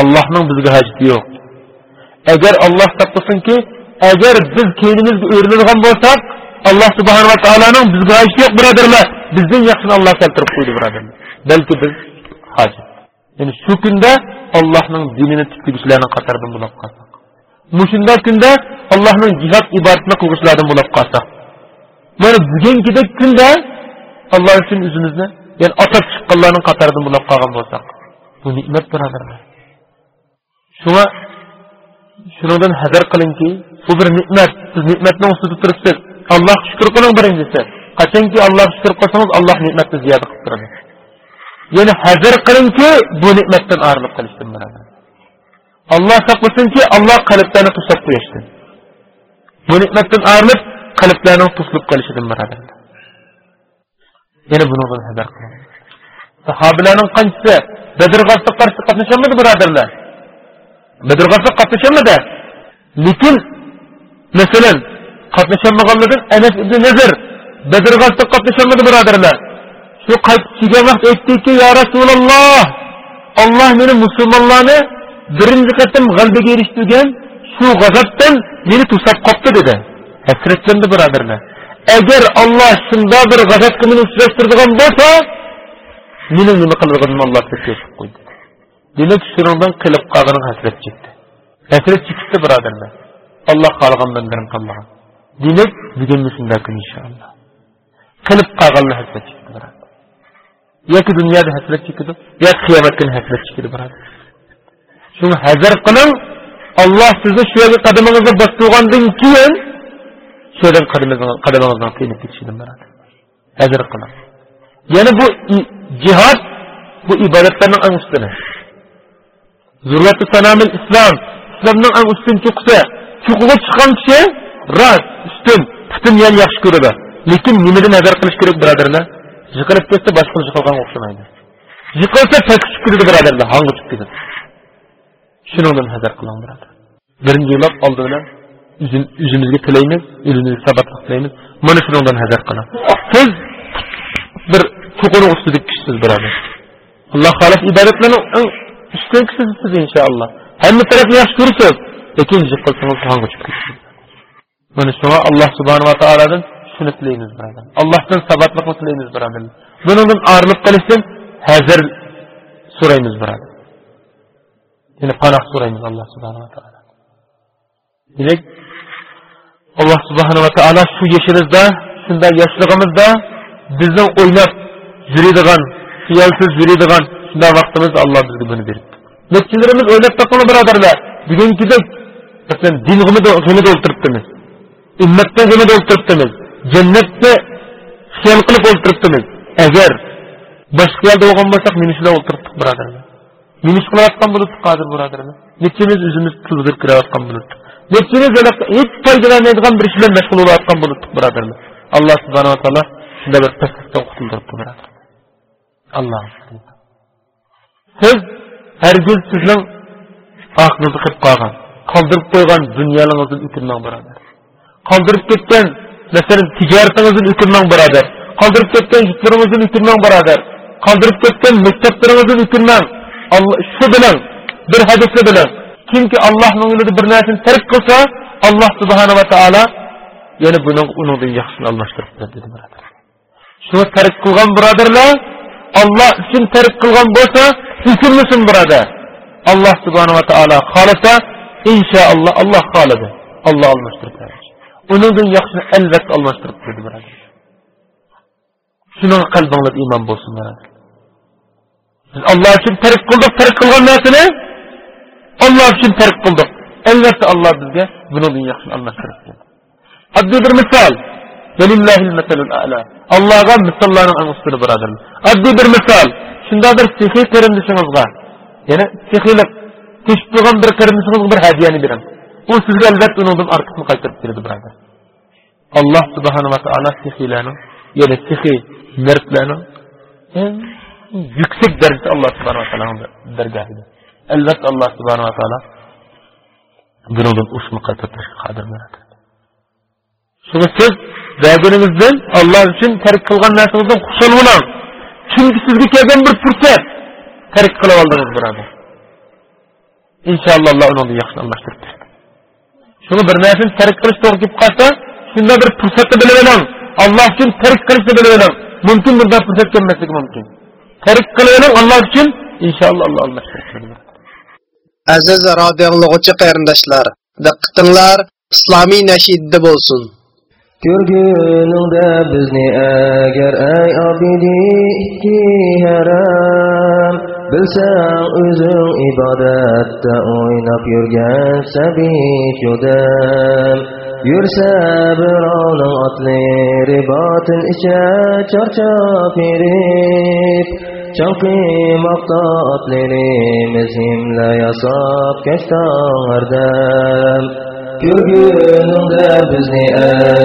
Allah'ın bizge hacdi yok. Eğer Allah saklasın ki, eğer biz kendimizge öğrenilen olsak, bo'lsak alloh subhanava taoloning bizga hojati yo'q birodarlar bizdan yaxshini olloh keltirib qo'ydi birodarlar balki biz hojat ya'ni shu kunda allohning dinini tiklaguvchilarni qatoridan bo'lib qolsak mushunday kunda allohning jihod ibodatini qilguvchilardan bo'lib qolsak mana bugungidek kunda alloh uchun o'zimizni ya'ni atab chiqqanlarning qatoridan bo'lib qolgan bo'lsak bu ne'mat birodarlar shunga shundan hazar qilingki bu bir ne'mat siz ne'matni ustida turibsiz Allah şükür qılın birincisi. Qaçınki Allah şükür qılsanız Allah nimetini ziyadə qılıb durur. Yəni hazır qılın ki bu nimetdən ayrılıb qalışdın bana. Allah saqlasın ki Allah qalblarını to'sib qo'yishdi. Bu nimetdən ayrılıb qalblarının to'silib qolishidan baradir. Yana buni xabar qiling. Sahobalarning qanchasi Badr g'azotida qarshi qatnashamadi birodarlar? Badr g'azotida qatnashamadi. Lekin masalan qatnashammaganlardan anas ibn nazar badr g'azotida qatnashamadi birodarlar? Shu qaytib kelgan vaqt aytdiki yo rasululloh meni musulmonlarni birinchi qatim g'albaga erishtirgan shu g'azabdan meni to'sab qolibdi dedi. Hasratlandi demak bugun shunday kun inshaalloh qilib qolganlar hasrat chekdi birodar yoki dunyoda hasrat chekadi yoki qiyomat kuni hasrat chekadi birodar shuni hazar qiling olloh sizni shu yerga qadamingizni bostirgandan keyin shu yerdan qadamingizdan qiynab ketishidan birodar hazar qiling yana bu jihod bu ibodatlarning eng ustuni zurriyati sanamil islom islomning eng ustun cho'qisi cho'qiga chiqqan kishi rost үстін бүтін елін жақсы көреді. Лекин немеге назар қылыш керек бірадарлар жықырып кетті басқа жықылған оқшамайды. Жықылса тәк түсіп кетеді бірадарлар аңғы түсіп кетеді. Шұныңдан назар қылаң бірадар бірінші ойлап алдыменен үзімізге тілейміз өзімізге сабаттық тілейміз. Мұны шұныңдан назар қылаң сіз бір құқының үсті деп кішісіз бірадар аллах тағала ибадатның үстін кісісіз иншалла. Әмме тарапын жақсы көресіз лекин жықылсаңыз аңғы түсіп кетесіз Bunu şuna Allah subhanahu wa ta'ala'dan şunu tileyimiz birader. Allah'tan sabatlık tileyimiz birader. Bunun ağırlık kalışsın hazır surayımız birader. Yine panah surayımız Allah subhanahu wa ta'ala. Demek Allah subhanahu wa ta'ala şu yaşımızda, şunda yaşlığımızda bizden oynap yürüydiğen, hiyalsiz yürüydiğen şunda vaktimiz Allah bizge bunu verdi. Netçilerimiz oynap takmalı biraderler. Bugünkü de mesela dinğimi de gını dolduruptınız. Ümmetten ummatdan nima o'ltiribdimiz jannatni xiyol qilib o'ltiribdimiz agar boshqalarda bo'lgan bo'lsak meni shular o'ltiribdik birodarlar meni ish o'zimiz tuzdirib kirayotgan bo'libdik hiç hech foydalanmaydigan bir ish bilan mashg'ul bo'layotgan bo'libdik Allah subhanahu wa ta'ala bir siz gün aklınızı qoldirib qo'ygan buradır. kaldırıp gitken mesela ticaretinizin hükümden beraber, kaldırıp gitken yurtlarımızın hükümden beraber, kaldırıp gitken mekteplerimizin hükümden Allah şu bilen bir hadisle bilen kimki Allah'ın yolunda bir nesini terk kılsa Allah subhanahu ve taala yani bunun onun yaxşısını almashtırib beradi dedi birodar. Şunu terk kılgan birodarlar Allah için terk kılgan bolsa hükümlüsün birodar. Allah subhanahu ve taala halasa inşallah Allah haladı. Allah almashtırib beradi. Uningdan yaxshisini albatta almashtirib berdi birodar shuning qalbingda iymon bo'lsin birodar biz alloh uchun tark qildik tark qilgan narsani olloh uchun tark qildik albatta alloh bizga buningdan yaxshisini almashtirib berdi oddiy bir misol Allah'a misallarning eng ustuni birodarlar. Oddiy bir misol. Shundadir sehiy qarindishingizga, ya'ni sehiylik teshib turgan bir qarindishingizga bir hadyani bering. O sizga albatta undan orqasini qaytarib beradi birodar alloh subhanava taolo sehiylarni yana sehiy nerdlarni yüksek derecede Allah subhanahu wa ta'ala'nın dergahıdır. Elbette Allah subhanahu wa ta'ala bunun uçma katılmış kadir meradır. Sonra siz derginizden Allah için terk kılgan nersinizden kuşanmınan. Çünkü sizge kelgen bir fırsat terk kılavaldınız burada. İnşallah Allah onu yakın anlaştırdı. Şunu bir narsani terk qilish doğru gibi kalsa, şunda bir fırsatı bile alloh Allah için terk kılışını bile veren. Mümkün burada fırsat gelmesi mümkün. Terk kılıp Allah için inşallah Allah anlaştırıp Aziz qarindoshlar diqqatinglar islomiy İslami bo'lsin. Görgününgdə bizni əgər ey abidi ikki haram Bilsəng özün ibadətdə oynab yürgən səbit yudam Yürsə bir anın atları batın içə çarçap erib Çanqımakta atlarımız himlə yasab keçdən ərdəm Yürgünde bizni eğer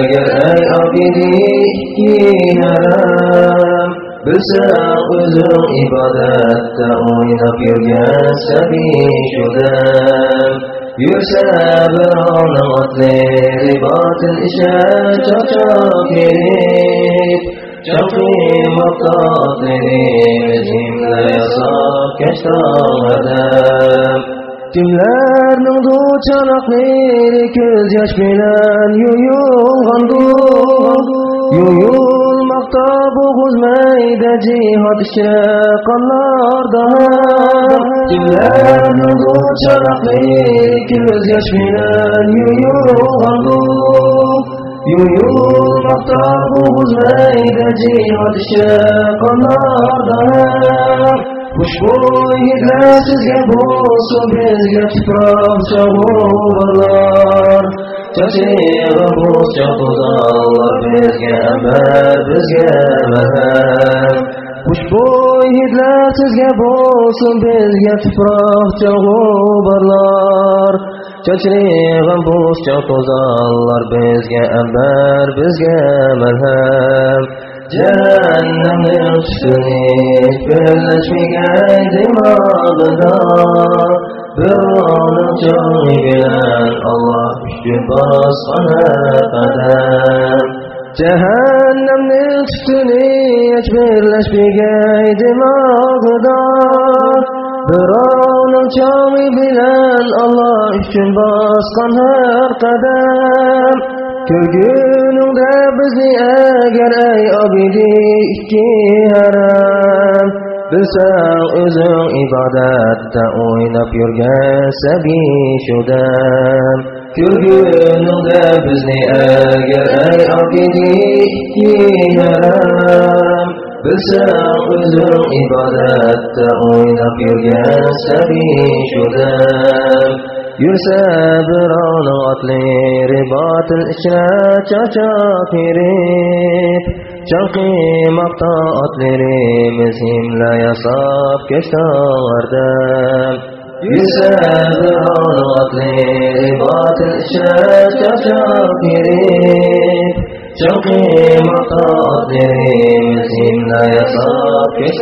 ey abidi ihtiyar Bilsen özün ibadette oynap yürgen sevişudem Yürse bir anın atleri batıl işe çok çok gelip Çakımakta atleri bizimle yasak keştağ edem Yetimlərinin duçanaqları göz yaş bilan yuyulğandur Yuyulmaqda bu quzmayda cihad işra qanlarda Yetimlərinin duçanaqları göz yaş bilan yuyulğandur Yuyulmaqda bu quzmayda cihad işra qanlarda Uçur hidrətsiz yabulsu biz götürəm çağırlar Çəçiğimiz çapuzallar bizgə əmər, bizgə məhər Uçbu hidrətsiz yabulsun bizgə tüpraq çağırlar Çəçiğimiz çapuzallar bizgə əmər, bizgə məhər جهنم نفسنی بلش ما دماغدا برانم جانی بلن الله شباز قدم. جهنم نفسنی اجبرلش ما دماغدا برانم جانی بلن الله شباز قدم. Çocuğunu da bizi eğer ey abidi iki haram Bizar o'zing ibodatda o'ynab yurgan sabiy shudan Ko'rguningda bizni agar ay okidiyaram Bizar o'zing ibodatda o'ynab yurgan sabiy shudan Yursa bir ağlatli ribatil içre çaçak irip Çalki makta atlerimiz himle yasap geç dağarda Yursa bir ağlatli ribatil içre çaçak irip Çalki makta atlerimiz himle yasap geç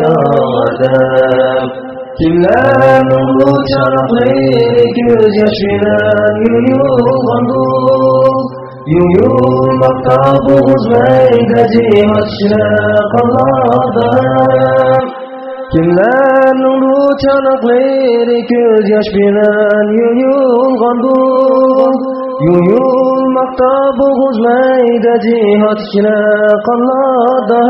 Kimler oldu çaraplayı gözyaşıyla yuyuldu Yuyulmakta boğuz meyledi maçla kalada Kimler nuru çanakları gözyaş bilen yuyulgandu Yuyulmakta boğuz meyledi maçla kalada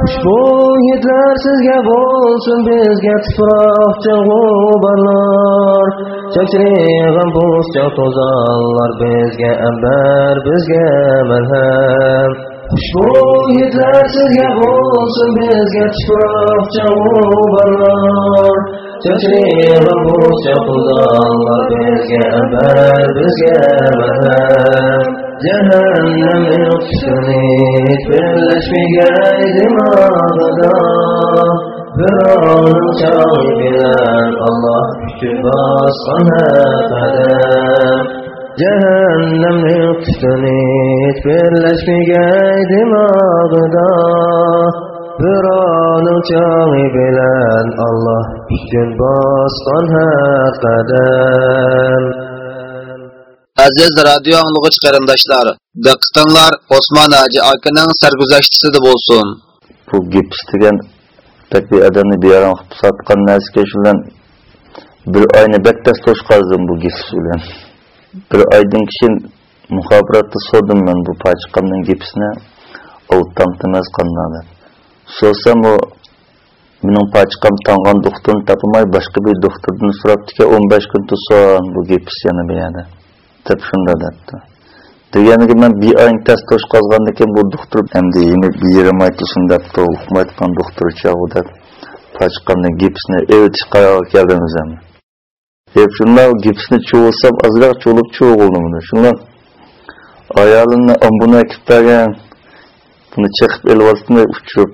Ushbu hidlar sizga bo'lsin bizga tuproqcha g'ubarlar Chakchirig'im bo'zcha to'zonlar bizga ambar bizga malham Ushbu hidlar sizga bo'lsin bizga tuproqcha g'ubarlar Chakchirig'im bo'zcha to'zonlar bizga ambar bizga malham cehennem yok seni Birleşmiş geldim ağada Firavun'un sahibiler Allah küçük bastan hep hedef Cehennem yok seni Birleşmiş geldim ağada Firavun'un sahibiler Allah küçük bastan hep hedef Aziz radio anlıqıç qarindaşlar, diqqətinizlər Osman Hacı Akının sərgüzəştisi bolsun. Bu gips degen pek bir adamı bir yaran sotgan narsaga shu bilan bir oyni bakdas to'shqazdim bu gips bilan. Bir aydın keyin muhabiratı sordum men bu pachiqqandan gipsine, ovtam temas qandan deb. So'rsam u mening pachiqqam tangan doktorni topmay boshqa bir doktordan so'rabdiki 15 kun tursin bu gips yana bu. Deb shunda debdi. Deganiga man bir oy test to'sh qozgandan keyin bu doktor endi yeni bir yerim aytsin debdi. Uqmayotgan doktor chog'i deb pachiqqandan gipsni evitish qaroriga keldim o'zim deb shunda gipsni chuvilsam ozroq chuvilib chuvildim shunda ayolimni ombuni akib bergan buni chiqib elib olsinmi uchirib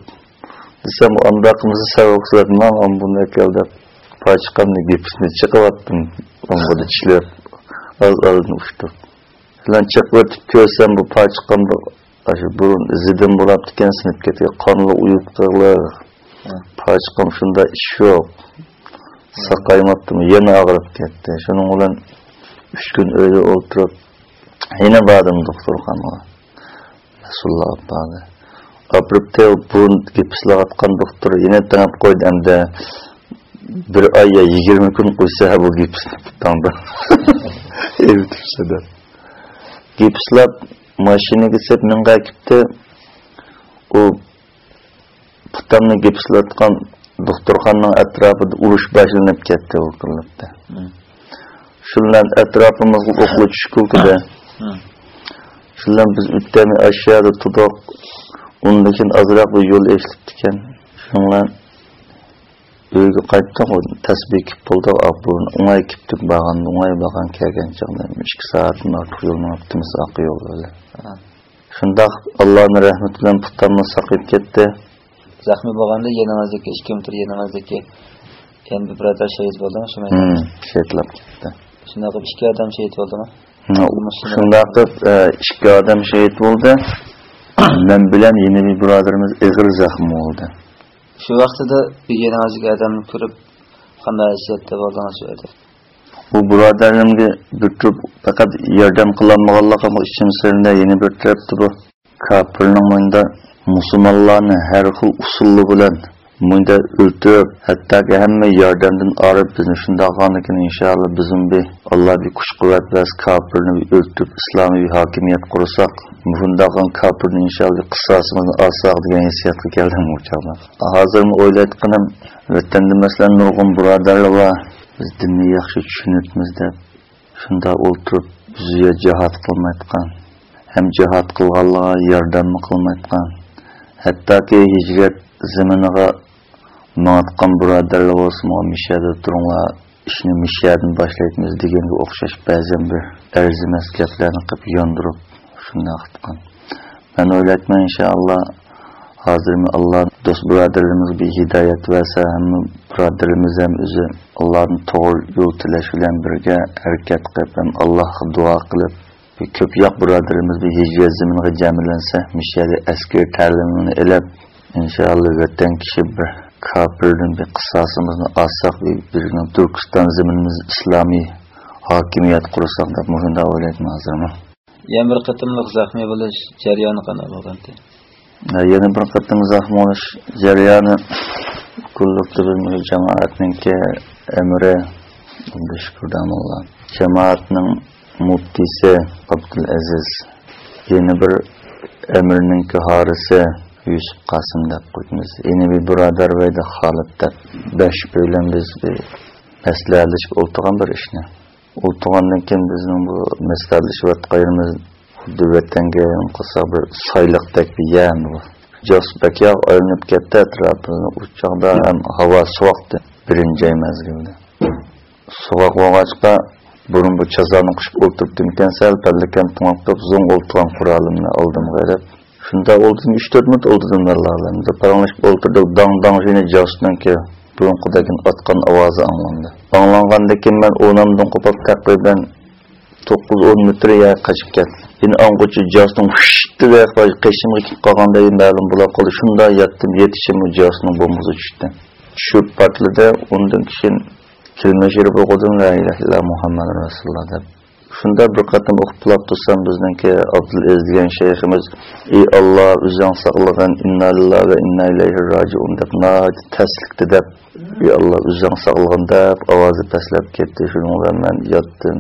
desam andaqimizni sabab man ombuni kel deb pachiqqanni gipsni chiqyaptim ombuni tishlab. Az azını uçtu. Lan çıkıp görsem bu aşı burun zidim bulap diken sinip ketiyor. Kanlı uyukluklar. Paçkan şunda iş yok. Sakaymattım. Yeni ağırıp gitti. Şunun ulan üç gün öyle oturup yine vardım doktor hanıma. Resulullah abbadı. Burun atkan doktor yine tanıp koydu hem de bir ayya 20 gün koysa bu gipsini tutandı. evet Gipslab mashinaga sep minga ketdi. U putamni gipslatgan doktorxonaning atrofida urush boshlanib ketdi u kunlarda. Shundan atrofimizga o'qli tushkulkida. Shundan biz o'tgan aşağıda tudoq undan keyin ozroq bir yo'l eslatdik ekan. үйге қайттық ғой тәсбих киіп болдық бұрын оңай киіптік баған оңай баған келген чағда ішкі сағаттан артық жол маңыптымыз ақы өзі шұндақ алланың рахметі білән пұттарымыз сақиып кетті зақми болғанда еніңіздікі ішкі үмтір еніңіздікі енді бір адам шейіт болды ма шұмай шейітлап кетті шұндақ қылып ішкі адам шейіт болды ма? Шұндақ қылып ішкі адам шейіт болды мен білән енеби бұрадырымыз ығыр зақым болды shu vaqtida yana odamni ko'rib qanday vaziyatda bo'ldingiz shu bu birodarimga bir faqat yordam qilolmaganligim ichim sirida yana bir tarafda bu. Kafirning mo'yinda musulmonlarni har xil usuli bilan Munda ötüp, hatta ki hemme yardımdan arıp bizni şunda qanıkını inşallah bizim bir Allah bir kuş kuvvet ve kafirini bir ötüp İslami bir hakimiyet kursak, mühündağın kafirini inşallah bir kısasımızı alsak diye hissiyatlı geldim uçağlar. Hazır mı oylatkınım, vətəndə məsələn nurgun buradarlar var, biz dinini yaxşı düşünübmiz de, şunda oturup biziyə cihat qılmayıtqan, hem cihat qılğallığa yardım qılmayıtqan, hatta ki hicret ziminiga Manatqan biradərlə olsun, o müşəyədə durunla işini müşəyədən başlayıbınız deyəndə oxşaş bəzən bir ərzi məsləhətlərini qıb yandırıb şunu axıtqan. Mən oylatmən inşallah hazırmı Allah dost biradərlərimiz bir hidayət versə, həm biradərlərimiz həm özü Allahın doğru yol tiləş ilə birgə hərəkət qıb, həm Allah dua qılıb, köp yaq biradərlərimiz bir hicrət zəminə cəmilənsə, müşəyədə əskər təlimini eləb, inşallah vətən kişi bir kafirlerin bir kısasımızın asak ve bir gün Türkistan zeminimiz İslami hakimiyet kurusak da muhimde hazır mı? Yani bir kıtımlık zahmi buluş ceryanı kanal olan değil. Yani bir kıtım zahmi buluş ceryanı kullukta bir cemaatinin ki emre şükürden olan. Cemaatinin muttisi Abdülaziz yeni bir emrinin ki harisi yusuf qasim deb qo'yamiz yana bir birodar vayda xolid deb besh bilan biz maslahatlashib o'tirgan bir ishni o'tirgandan keyin bizning bu maslahatlashayotganimiz xuddi vatanga qilsa bir soyliqdek bir yan bu. Josbaka aylanib ketdi atrofini u chog'da ham havo bo'lg'achqa burun bu shunda o'ldim uch to'rt minut o'ldirdim allohimda paranglashib o'ltirdik dong dong shuni josdanki burunqidagi otgan ovozi anglandi. Anglangandan keyin man o'rnimdan qo'pib taqriban to'qqiz o'n metr yer qochib ketdim. Endi ang'uchi josning hushdi qishimga kelib qolganda ma'lum bo'la qoldi shunda yotdim yetishim jasning bombuzi tushdi tushib patladi undan keyin kelma shirib o'qidim la ilaha illalloh muhammad rasululloh deb Şunda bir qatım oxuplab tursam bizniki Abdul Ezdigan şeyximiz "Ey Allah, özün sağlığın inna lillahi və inna ilayhi raciun" deyə nəhayət təslikdi deyə "Ey Allah, özün sağlığın" deyə avazı təsləb getdi. Şunun bilan mən yatdım.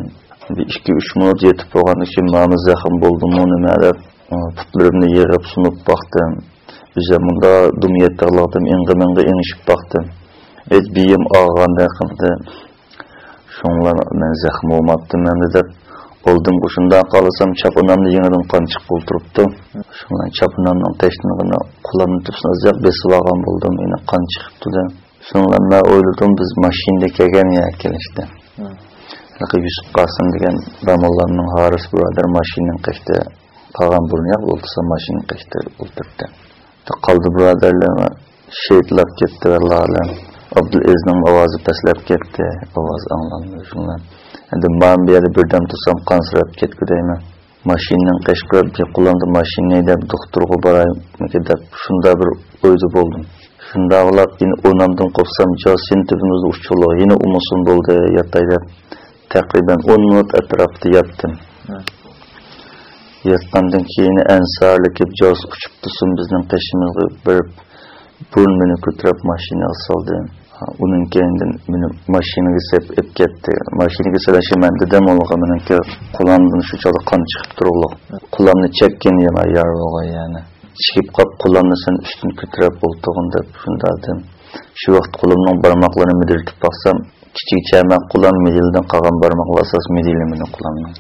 Bir 2-3 minut yetib olğan üçün namaz yaxın boldumu nə edib putlarımı yığıb sunub baxdım. Üzə bunda dumiyət dağladım, inqimində enişib baxdım. Et biyim ağğanda qıldı. Şunlar mən zəxm olmadı məndə də oldum shundoq qolasam chaponamni yangidan qon chiqib o'ltiribdi shundan chaponamning tashnig'ini qo'limni tupsini uzoq besib olgan bo'ldim yana qon chiqibdi shundan man o'yladim biz mashinada kelgan ya kelishdi. Yusuf qosim degan bamollarning haris birodar mashinani qishdi qolgan burniyoq o'ltirsa mashina qishdi o'ltirdi qoldi birodarlar shehidlab ketdi alloh alam abdulazizning ovozi pastlab ketdi ovoz anglandi shundan. Әді маң бәді бірден тұсам қан сұрап кеткі дейме. Машиннен қешкілеп ке құланды машин не дұқтырғы барай мүке деп шында бір өзі болдым. Шында ғылап ені онамдың қопсам жасын түбімізді ұшчылығы ені ұмысын болды яттай деп. Тәқрибен 10 минут әтірапты яттым. Яттандың кейіні ән кеп жас ұшып тұсын біздің қешімізді беріп полную кутрап машина салды унун кейинен мени машинага сеп эп кетти машинага селеши мен дедем олга менинки куланымдан шунчалык кан чыгып турурлук куланны чеккен яна ярылга яна чигип кап куланны сен үстүн кутрап болтугун деп шундадым shu vaqt qo'limning barmoqlarini midirtib boqsam kichik chaymoq qulam midildan qolgan barmoq asos midilimini qulamni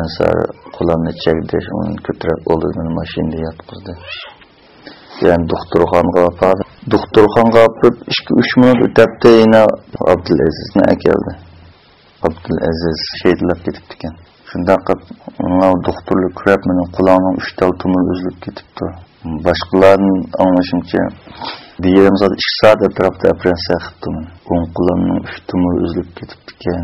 ansar qulamni chakdi uni ko'tarib oldi meni mashinada yotqizdi yani doktorxonaga olib doktorxonaga olib ikki uch minut o'tabdi yana abdulazizni akeldi abdulaziz shehidlab ketibdi ekan. Shundoq qilib doktorlik ko'rib meni quloqim uchtal tumur uzilib ketibdi. Boshqalarni anglashimcha soat atrofida operatsiya qilibdi quloqning uch tumur uzilib ketibdi ekan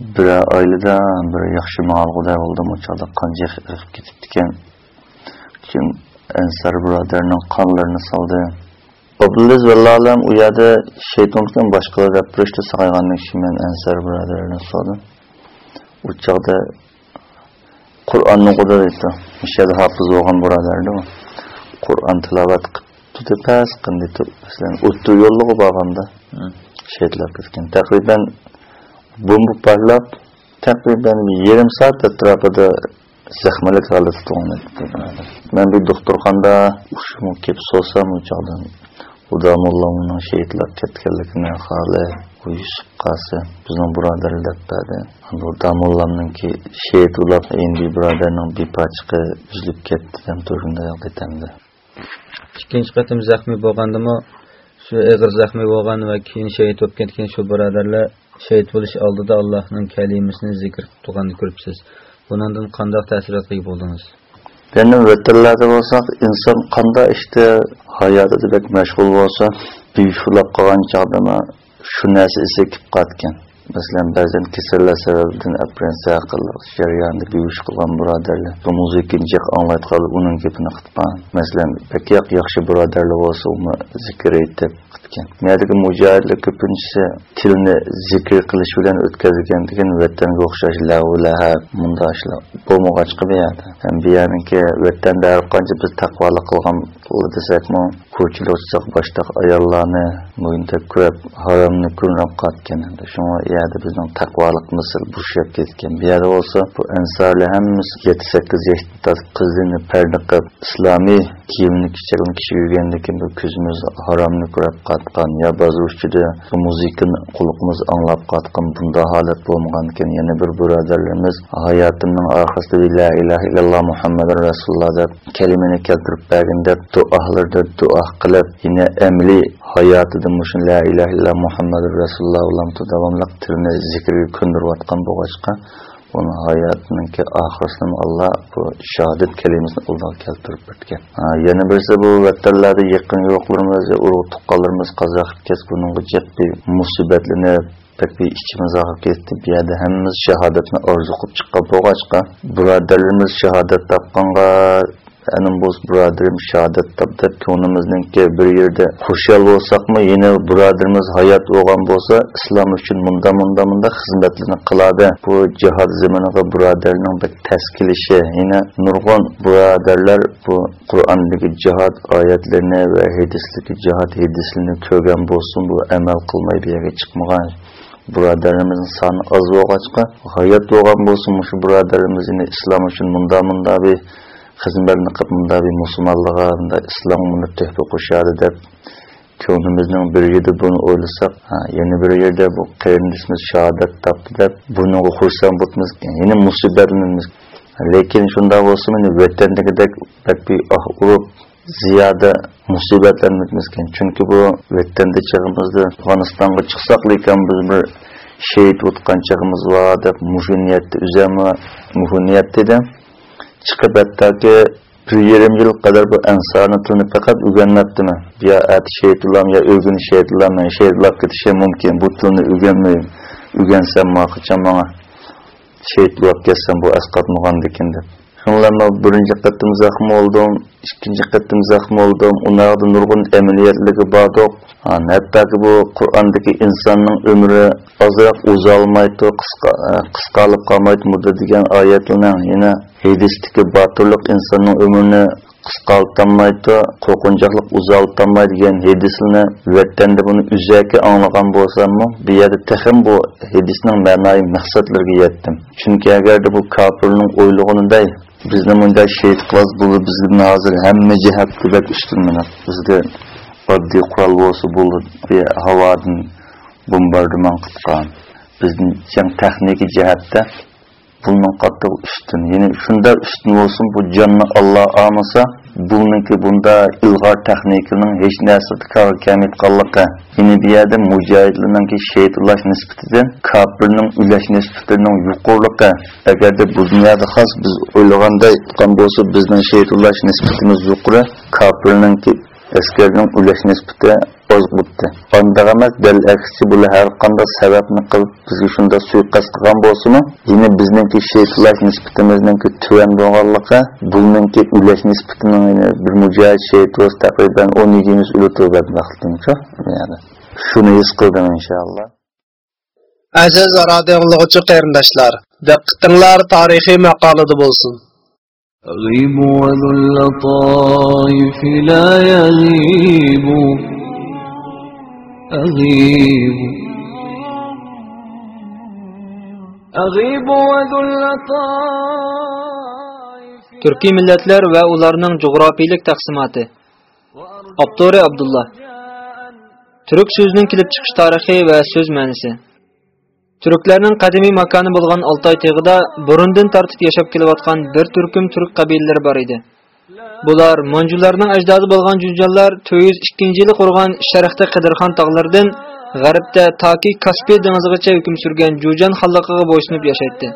bir oilada bir yaxshi ma'lg'uda bo'ldim. U chog'da qon chiqib ketibdi ekan keyin ansar birodarning qonlarini soldi. Abdulaziz vallalam u yerda shaytondan boshqalar gapirishdi saqaygandan keyin men ansar birodarlarni so'radim u chog'da qur'onni o'qidi mishada hofiz bo'lgan birodardi qur'on tilovat qilibdi pas qindi masalan o'tdi yo'lga borganda shaytlab ketgan. Taqriban bomba portlab taqriban yarim soat atrofida zaxmalik holatda tug'ildi man bir doktorxonada shu kelib so'rasam u chog'da Udamullah'ın şehitler ketkenlikine hali o Yusuf qasi bizim birodar deb berdi. Udamullah'ın ki ulab endi birodarning bir uzilib ketdi ham turganda aytamdi. ikkinchi qatim zaxmiy bo'lgandimi shu ig'ir zaxmiy bo'lgan va keyin shahid bo'lib ketgan shu birodarlar şəhid buluş aldıda Allah'ın kəlimisini zikr tutduğunu görübsüz. Bunundan qandaq təsiratlı boldunuz? Benim vətənlərdə olsaq, insan qanda işte hayatı demək məşğul olsa, bir fırlap qalan çağdama şu nəsə isə kip qatken. Masalan, keserler sebebinden aprense akıllı jaryandı bir iş qilgan buraderler. Bu müzikin cek anlayt kalıp onun gepini kıtpan. Mesela pek yak yakşı buraderler olsa onu zikir etip kıtken. Merdeki mücahidlik köpüncüsü tilini zikir kılış bilen ötkazgen degen vetten okşaş lahu laha mundaşla. Bu muğaçkı bir yerde. Hem bir yerin ki vetten de her kanca biz takvalı kılgan kılı desek mi? Kurçulu baştak ayarlarını, muyunda kurab, haramını kurnap katken. Şuna yerde ketgan bu bu hammasi yetti sakkiz yoshda qizini parda qilib islomiy kiyimni kichigini kishi yurgandan keyin bu ko'zimiz haromni ko'rib qatgan yo ba'zi uchida bu muzikani quloqimiz anglab qatgan bunda holat bo'lmagan ekan yana bir birodarlarimiz hayotimning oxirida la ilaha illalloh muhammad rasululloh deb kalimani keltirib bergin deb duolarda duo qilib yana amaliy කයාත දුමුෂලා ඉලාහ ඉල්ලා මුහම්මදුර් රසූලුල්ලාහ වලම් තදවම්ලක් tilni zikri kundirayotgan bo'lg'achqa uni hayotininki oxirisini alloh bu shohodat kalimasini alloh keltirib bitgan yana birisi bu vatanlarda yaqin yo'qlarimiz urug' tuqqanlarimiz qozoq bunga jiddiy musibatlanib pek bir içimiz ağır etti bir yerde hemimiz şehadetini arzu kılıp çıkan boğaçka. Buradarlarımız şehadet tapkanga anim bo'z birodarim shahodat topdi ko'nglimizniki bir yerda xushal bo'lsakmi yana birodarimiz hayot bo'lgan bo'lsa islom uchun munda munda munda xizmatlarni qiladi bu jihod zamaniga birodarning bir taskilishi yana nurg'on birodarlar bu qur'ondagi jihod oyatlarini va hadisdagi jihod hadislarini ko'rgan bo'lsin bu amal qilmay bu yerga chiqmagan birodarlarimizning soni oz bo'lg'achqa hayot bo'lgan bo'lsin shu birodarlarimizni islom uchun munda munda bir xizmatni bir musulmonlig'a munda islom tuhfa qo'shadi deb ko'nglimizning bir yerda buni o'ylasak yana bir yerda bu qarindishimiz shahodat topdi deb buni xursand bo'lamiz yana musibatimiz lekin shunday bo'lsa meni vatandagidek urib ziyoda musibatlanmaymiz ekan chunki bu vatanda chig'imizda afg'onistonga chiqsak lekin biz bir shehid deb mushu niyatda uzama chiqib hattoki bir yarim yil qadar bu ansarni tuni faqat o'rganyaptimi yo ati shehidlam yo o'rgun shehidlam men shehidlab ketishim mumkin bu tilni o'rganmay o'rgansam qachon manga bo'lib ketsam bu asqatmagandikin deb شۇڭلارمۇ بىرىنچى قېتىم زەخمى ئولدۇم، ئىككىنچى قېتىم زەخمى нұрғын ئۇناقدا نۇرغۇن ئەمەلىيەتلىكى باردۇق. ھەتتاكى بۇ قۇرئاندىكى ئىنساننىڭ ئۆمرى ئازراق ئۇزالمايتۇ, قىسقالىپ قالمايتىمىدۇ دېگەن ئايەتلىرىنىڭ يەنە ھېدىستىكى باتۇرلۇق ئىنساننىڭ degan hadisni vatanda bu yerda bu ma'noyi maqsadlariga yetdim. Chunki agarda bu kofirning o'ylaganiday Біздің мындай шейт кылас болду биздин әзір эмне жаатты деп үстүн bizde бизге оддий курал болсо bir havadın bombardıman кылган биздин тең техники bundan qattiq үстін. Yani şunda üstün болсын bu canını алла алмаса bununki bunda илғар техниканың еш nesreti kar kemit kallıkı. Yani bir yerde mücahidlerinki şeytulaş nispetidir, нисбітінің bu dünyada xas biz o'ylaganday qan bo'lsa bizning yuqori, askarning ulash nisbati oz bo'pti. Ondan emas, dal aksi bu har qanday sababni qilib bizga shunda suiqasd qilgan bo'lsa-mu, yine bizningki sheytlash nisbatimizninki tuvan bo'lganligi, buningki ulash nisbatining bir mujohid sheyt o'z taqriban 12 ulu to'bat vaqtincha, ya'ni shuni his qildim inshaalloh. Aziz radio anglag'uvchi qarindoshlar, diqqatinglar tarixiy maqolada bo'lsin. أغيب وذو اللطائف لا يغيب أغيب أغيب وذو اللطائف Turkiy millatlar va ularning jug'rofiylik taqsimoti. Abduri Abdullah. Turk so'zining kelib chiqish tarixi va so'z ma'nosi. Turklarning маканы булган bo'lgan Altay бурындан тартып яшәп yashab kelayotgan bir turkum turk qabilalari bor edi. Bular Monjularning ajdodi bo'lgan Junjonlar 402-yili курган Sharqda Qidirxon tog'laridan g'arbda toki Каспий dengizigacha hukm surgan Жужан халыгыга bo'ysunib яшәйтте.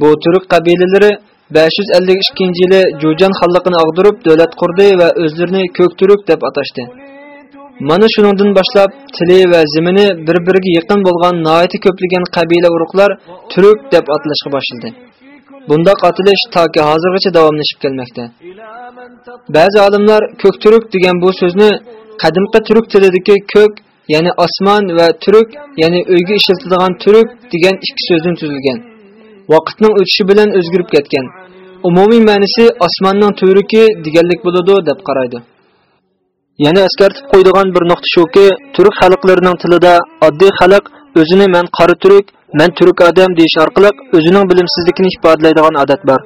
Bu turk qabilalari 552-yili Jujan xalqini ag'dirib davlat qurdi va o'zlarini Көк turk deb atashdi. Mana shuningdan boshlab tili va zimini bir-biriga yaqin bo'lgan noyati ko'pligan qabila urug'lar turk deb atalishga boshladi. Bunda atalish toki hozirgacha davomlashib kelmoqda. Ba'zi olimlar ko'k turk degan bu so'zni qadimgi turk tilidagi ko'k, ya'ni osmon va turk, ya'ni uyga ishlatiladigan turk degan ikki so'zdan tuzilgan. Vaqtning o'tishi bilan o'zgarib ketgan. Umumiy ma'nosi osmonning turuki deganlik bo'ladi deb qaraydi. Yana eskartib qo'ydigan bir nuqta shuki, turk xalqlarining tilida oddiy xalq o'zini men qora turk, men turk odam deyish orqali o'zining bilimsizligini ifodalaydigan odat bor.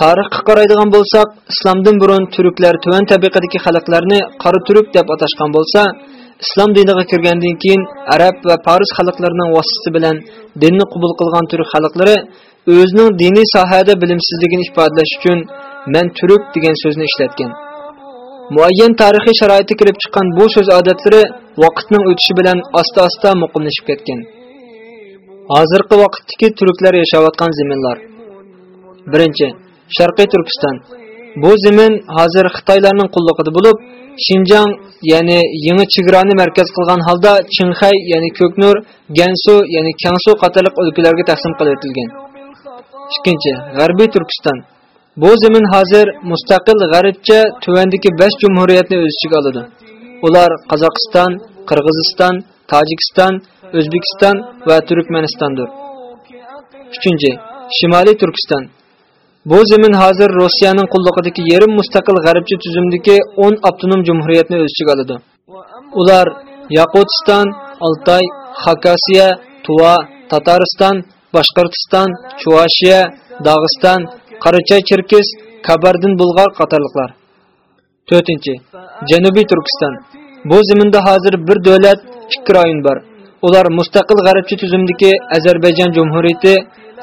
Tarixga qaraydigan bo'lsak, islomdan burun turklar tuvan tabaqadagi xalqlarni qora turk deb atashgan bo'lsa, islom diniga kirgandan keyin arab va paris xalqlarining vositasi bilan dinni qabul qilgan turk xalqlari o'zining diniy sohada bilimsizligini ifodalash uchun men turk degan so'zni ishlatgan. Muayyan tarixiy sharoitga kirib chiqqan bu so'z odatlari vaqtning o'tishi bilan asta-asta muqimlashib ketgan. Hozirgi vaqtdagi turklar yashayotgan zaminlar. Birinchi, Sharqiy Turkiston. Bu zamin hozir Xitoylarning qulligida bo'lib, Xinjiang, ya'ni yangi chegarani markaz qilgan holda Qinxay, ya'ni Ko'knur, Gansu, ya'ni kansu qatorliq o'lkalarga taqsim qilib etilgan. Ikkinchi, G'arbiy Turkiston. Bu zamin hozir mustaqil g'arbcha tuvandagi 5 jumhuriyatni o'z ichiga oladi. Ular Qozog'iston, Qirg'iziston, Tojikiston, O'zbekiston va Turkmanistondir. 3. Shimoliy Turkiston. Bu zamin hozir Rossiyaning qullig'idagi yarim mustaqil g'arbcha tuzumdagi 10 avtonom jumhuriyatni o'z ichiga oladi. Ular Yaqutiston, Altay, Xakasiya, Tuva, Tatariston, Boshqirdiston, Chuvashiya, dog'iston Qarachay Chirkis, Kabardin Bulg'ar qatorliqlar. 4. Janubiy Turkiston. Bu zaminda hozir bir davlat, ikki rayon bor. Ular mustaqil g'arbchi tuzumdagi Ozarbayjon Jumhuriyati,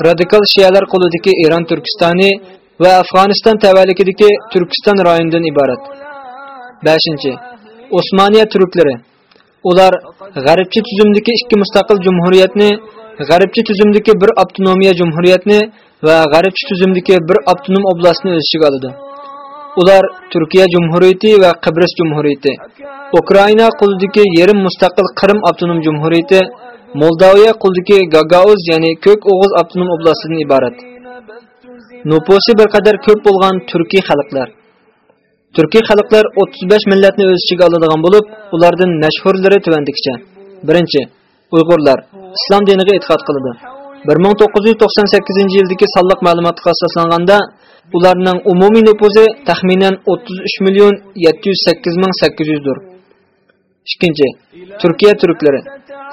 radikal shiyalar qo'lidagi Eron Turkistoni va Afg'oniston tavallikidagi Turkiston rayonidan iborat. 5. Osmoniya turklari. Ular g'arbchi tuzumdagi ikki mustaqil jumhuriyatni, g'arbchi tuzumdagi bir avtonomiya jumhuriyatni va g'arbchi tuzumdagi bir avtonom oblastni o'z ichiga oladi. Ular Turkiya Jumhuriyati va qibris Jumhuriyati, Ukraina qo'lidagi yarim mustaqil Qrim avtonom jumhuriyati, Moldaviya qo'lidagi Gagauz, ya'ni Ko'k O'g'iz avtonom oblastidan iborat. Nupusi bir qadar ko'p bo'lgan turkiy xalqlar. Turkiy xalqlar 35 millatni o'z ichiga oladigan bo'lib, ulardan mashhurlari tuvandikcha Birinchi, Uyg'urlar islom diniga e'tiqod qiladi. 1998 yildagi sonliq ma'lumotga asoslanganda ularning umumiy nufuzi taxminan 33 million 708 ming 800 dir. Ikkinchi, Turkiya turklari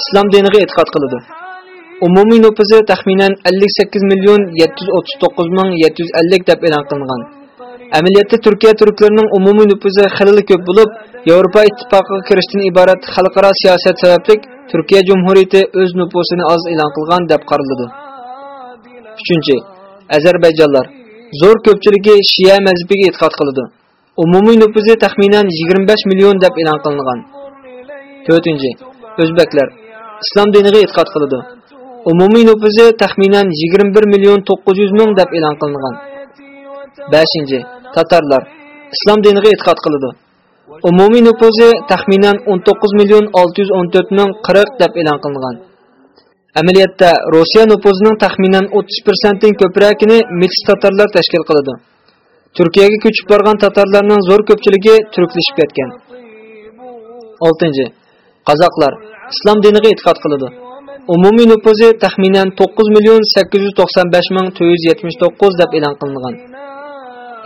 islom diniga e'tiqod qiladi. Umumiy nufuzi taxminan 58 million 739 ming 750 deb e'lon qilingan. Amaliyotda Turkiya turklarining umumiy nufuzi xilli ko'p bo'lib, Yevropa ittifoqiga kirishdan iborat xalqaro siyosat sababli Turkiya Jumhuriyati o'z nufusini oz e'lon qilgan deb qaraladi. 3. Ozarbayjonlar zo'r ko'pchiligi Shia mazhabiga e'tiqod qiladi. Umumiy nufuzi taxminan 25 million deb e'lon qilingan. 4. O'zbeklar islom diniga e'tiqod qiladi. Umumiy nufuzi taxminan 21 million 900 ming deb e'lon qilingan. 5. Tatarlar islom diniga e'tiqod qiladi. Umumiy nufuzi taxminan 19 million 614 ming 40 deb e'lon qilingan. Amaliyotda Rossiya nufuzining taxminan 30% dan ko'pragini miks tatarlar tashkil qiladi. Turkiyaga ko'chib borgan tatarlarning zo'r ko'pchiligi turklashib ketgan. 6. Qozoqlar islom diniga e'tiqod qiladi. Umumiy nufuzi taxminan 9 million 895 ming 479 deb e'lon qilingan.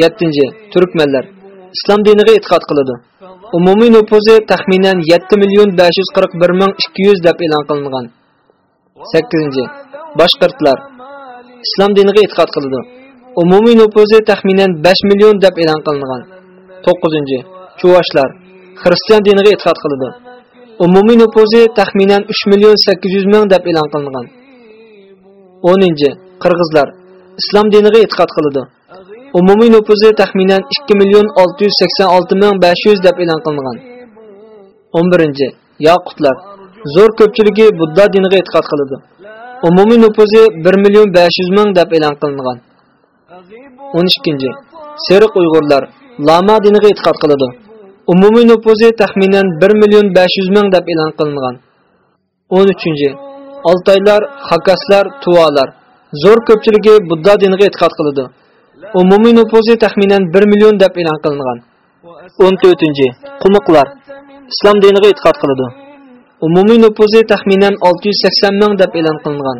7 turkmanlar islom diniga e'tiqod qiladi. Umumiy nufuzi taxminan 7 million 541 ming 200 deb e'lon qilingan. 8. boshqirtlar islom diniga e'tiqod qiladi. Umumiy nufuzi taxminan 5 million deb e'lon qilingan. 9. Chuvashlar xristian diniga e'tiqod qiladi. Umumiy nufuzi taxminan 3 million 800 ming deb e'lon qilingan. 10. Qirg'izlar islom diniga e'tiqod qiladi. Umumiy nufuzi taxminan 2 million 686 ming 500 deb e'lon qilingan. 11. Yoqutlar zo'r ko'pchiligi Budda diniga e'tiqod qiladi. Umumiy nufuzi 1 million 500 ming deb e'lon qilingan. 12. Seriq Uyg'urlar Lama diniga e'tiqod qiladi. Umumiy nufuzi taxminan 1 million 500 ming deb e'lon qilingan. 13. Altaylar, Xakaslar, Tuvalar zo'r ko'pchiligi Budda diniga e'tiqod qiladi. Umumiy nufuzi taxminan 1 million deb e'lon qilingan. 14. Qumiqlar islom diniga e'tiqod qiladi. Umumiy nufuzi taxminan 680 ming deb e'lon qilingan.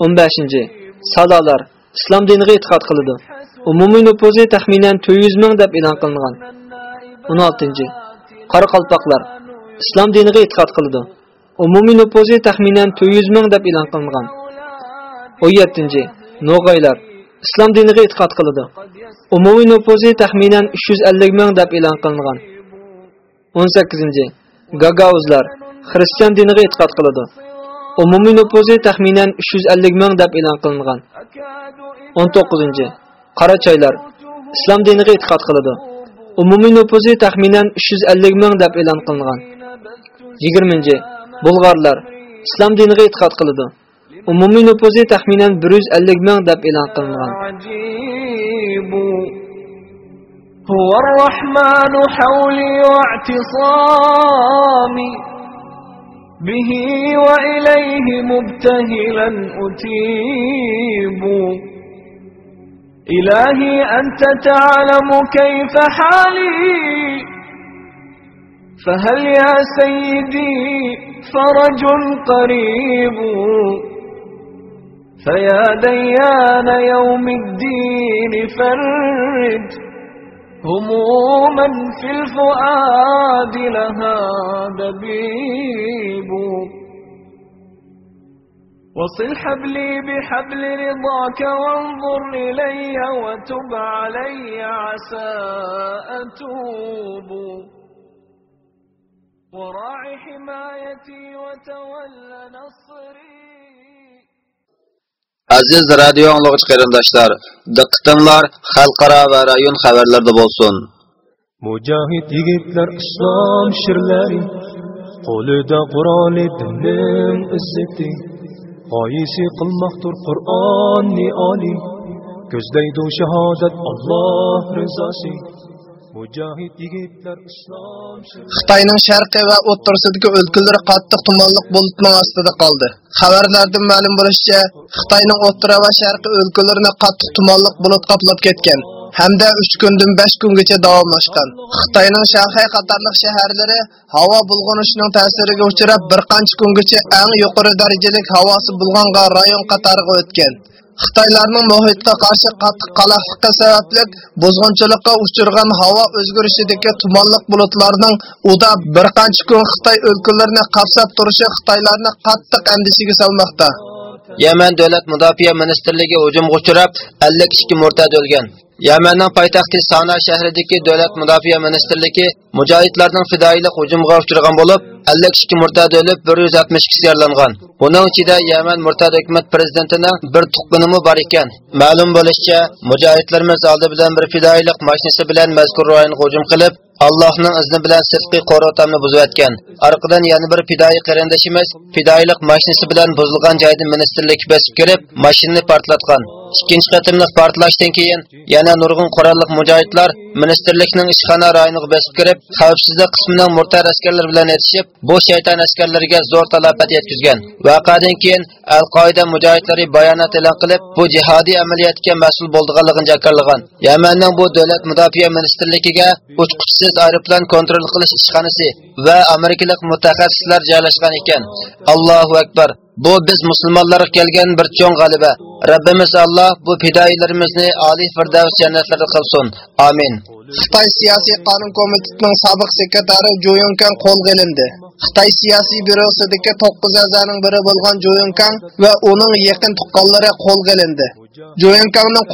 15. Salolar islom diniga e'tiqod qiladi. Umumiy nufuzi taxminan 400 ming deb e'lon qilingan. 16. Qoraqalpoqlar islom diniga e'tiqod qiladi. Umumiy nufuzi taxminan 400 ming deb e'lon qilingan. 17. No'g'aylar islom diniga e'tiqod qiladi. Umumiy nufuzi taxminan 350 ming deb e'lon qilingan. 18. Gagauzlar xristian diniga e'tiqod qiladi. Umumiy nufuzi taxminan 350 ming deb e'lon qilingan. 19. Qarachaylar islom diniga e'tiqod qiladi. Umumiy nufuzi taxminan 350 ming deb e'lon qilingan. 20. Bulg'arlar islom diniga e'tiqod qiladi. Umumiy nufuzi taxminan 150 ming deb e'lon qilingan. هو الرحمن حولي واعتصامي به وإليه مبتهلا أتيب إلهي أنت تعلم كيف حالي فهل يا سيدي فرج قريب فيا ديان يوم الدين فرج هموما في الفؤاد لها دبيب. وصل حبلي بحبل رضاك وانظر إلي وتب علي عسى أتوب. وراعي حمايتي وتولى نصري. Aziz radio anglagıç qarindoshlar, diqqatinglar xalqaro va rayon xabarlarida bo'lsin. Mujohid yigitlar islom shirlari, qo'lida Qur'on dinning izzati, g'oyisi qilmoqdir Qur'onni oli, ko'zlaydi shahodat Alloh rizosi. Mujahid Xitoyning sharqi va o'rtasidagi o'lkalari qattiq tumanliq bulutning ostida qoldi. Xabarlardan ma'lum bo'lishicha, Xitoyning o'rta va sharqi o'lkalarini qattiq tumanliq bulut qoplab ketgan hamda 3 kundan 5 kungacha davomlashgan. Xitoyning Shanxay qatorliq shaharlari havo bulg'unishining ta'siriga uchrab bir qancha kungacha eng yuqori darajalik havosi bulg'angan rayon qatoriga o'tgan. Xitoylarning muhitga qarshi qattiq qalaqligi sababli buzg'unchilikqa uchirgan havo o'zgarishidagi tumanliq bulutlarning uda bir qancha kun Xitoy o'lkalarini qapsab turishi Xitoylarni qattiq andishiga solmoqda. Yaman davlat mudofaa ministrligi hujumga uchrab, 52 murtad o'lgan. Yamanning poytaxti Sana shahridagi davlat mudofaa ministrligi mujohidlarning fidoyilik hujumiga uchragan bo'lib, 52 murtad o'lib, 162 yaralangan. Buning ichida Yaman murtad hukumat prezidentining bir tuqqunimi bor ekan. Ma'lum bo'lishicha, mujohidlarimiz oldi bilan bir fidoilik mashinasi bilan mazkur rayonga hujum qilib, Allohning izni bilan sidqiy qo'rotamni buzayotgan. Orqadan yana bir fidoi qarindoshimiz fidoilik mashinasi bilan buzilgan joyda ministerlik bosib kirib, mashinani portlatgan. Ikkinchi qatimliq portlashdan keyin yana nurg'un qurolliq mujohidlar ministerlikning ishxona rayoniga bosib kirib, xavfsizlik qismining murtar askarlar bilan yetishib, bu shayton askarlariga zo'r talafat yetkazgan. Voqeadan keyin Al-Qoida mujohidlari bayonot e'lon qilib, bu jihodiy amaliyotga mas'ul bo'lganligini jakarlagan. Yamanning bu davlat mudofaa ministrligiga uchquchsiz aeroplan kontrol qilish ishxonasi va amerikalik mutaxassislar joylashgan ekan. Allohu akbar. Bu biz musulmonlarga kelgan bir cho'ng g'alaba. Rabbimiz Alloh bu fidoilarimizni oliy firdavs jannatlarida qilsin. Amin. Xitoy siyosiy qonun komitetining sobiq sekretari Jo Yongkan qo'lga olindi. Xitoy siyosiy byurosidagi 9 a'zoning biri bo'lgan Jo Yongkan va uning yaqin tuqqanlari qo'lga olindi. Jo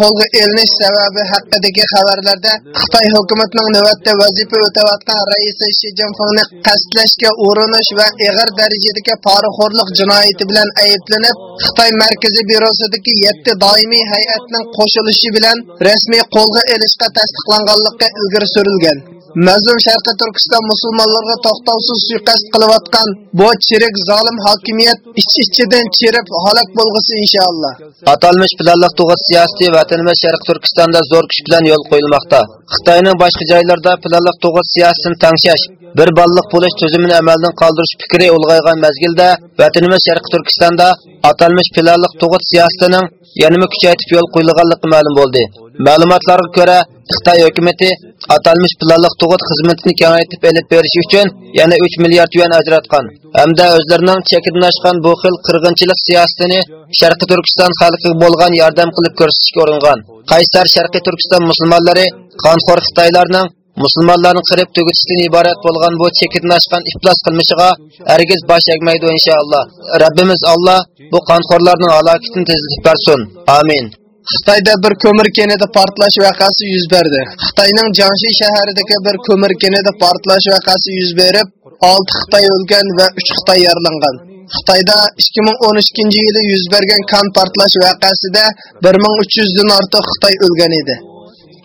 qo'lga elinish sababi haqidagi xabarlarda Xitoy hukumatining navbatda vazifa o'tayotgan raisi Shi Jinpingni qasdlashga urinish va ig'ir darajadagi poraxo'rlik jinoyati bilan ayblanib, Xitoy markaziy byurosidagi 7 doimiy hay'atning qo'shilishi bilan rasmiy qo'lga elishga tasdiqlanganligi ilgari surilgan. Mazlum Sharqi Turkiston musulmonlarga to'xtovsiz suiqasd qilayotgan bu chirik zolim hokimiyat ich-ichidan chirib halok bo'lg'isi inshaalloh. Atalmish planlar tug'ut siyosati vatanimiz Sharq Turkistonda zo'r kuch bilan yo'l qo'yilmoqda. Xitoyning boshqa joylarda planlıq tug'ut siyosatini tangshash, bir balliq bo'lish tuzumini amaldan qoldirish fikri ulg'aygan mezgilda vatanimiz Sharq Turkistonda atalmış planlıq tug'ut siyosatining yanada kuchaytib yo'l qo'yilganligi ma'lum bo'ldi. Ma'lumotlarga ko'ra, Xitoy hukumatı atalmış planlıq tug'ut xizmatini kengaytirib olib berish uchun yana 3 milliard yuan ajratgan. Hamda o'zlarining chekidan oshgan bu xil qirg'inchilik siyosatini Sharqi Turkiston xalqiga bo'lgan yordam qilib ko'rsatishga uringan. Qaysar Sharqi Turkiston musulmonlari qonxo'r Xitoylarning musulmonlarni qirib tugutishdan iborat bo'lgan bu chekidan oshgan iflos qilmishiga hargiz bosh egmaydi inshaalloh. Rabbimiz Alloh bu qonxo'rlarning halokatini tezlik bersin. Amin. Xitoyda bir ko'mir kenida portlash voqeasi yuz berdi. Xitoyning Jiangxi shahridagi bir ko'mir kenida portlash voqeasi yuz berib, 6 Xitoy o'lgan va 3 Xitoy yaralangan. Xitoyda 2013 yili yuz bergan kan portlash voqeasida 1300 dan ortiq Xitoy o'lgan edi.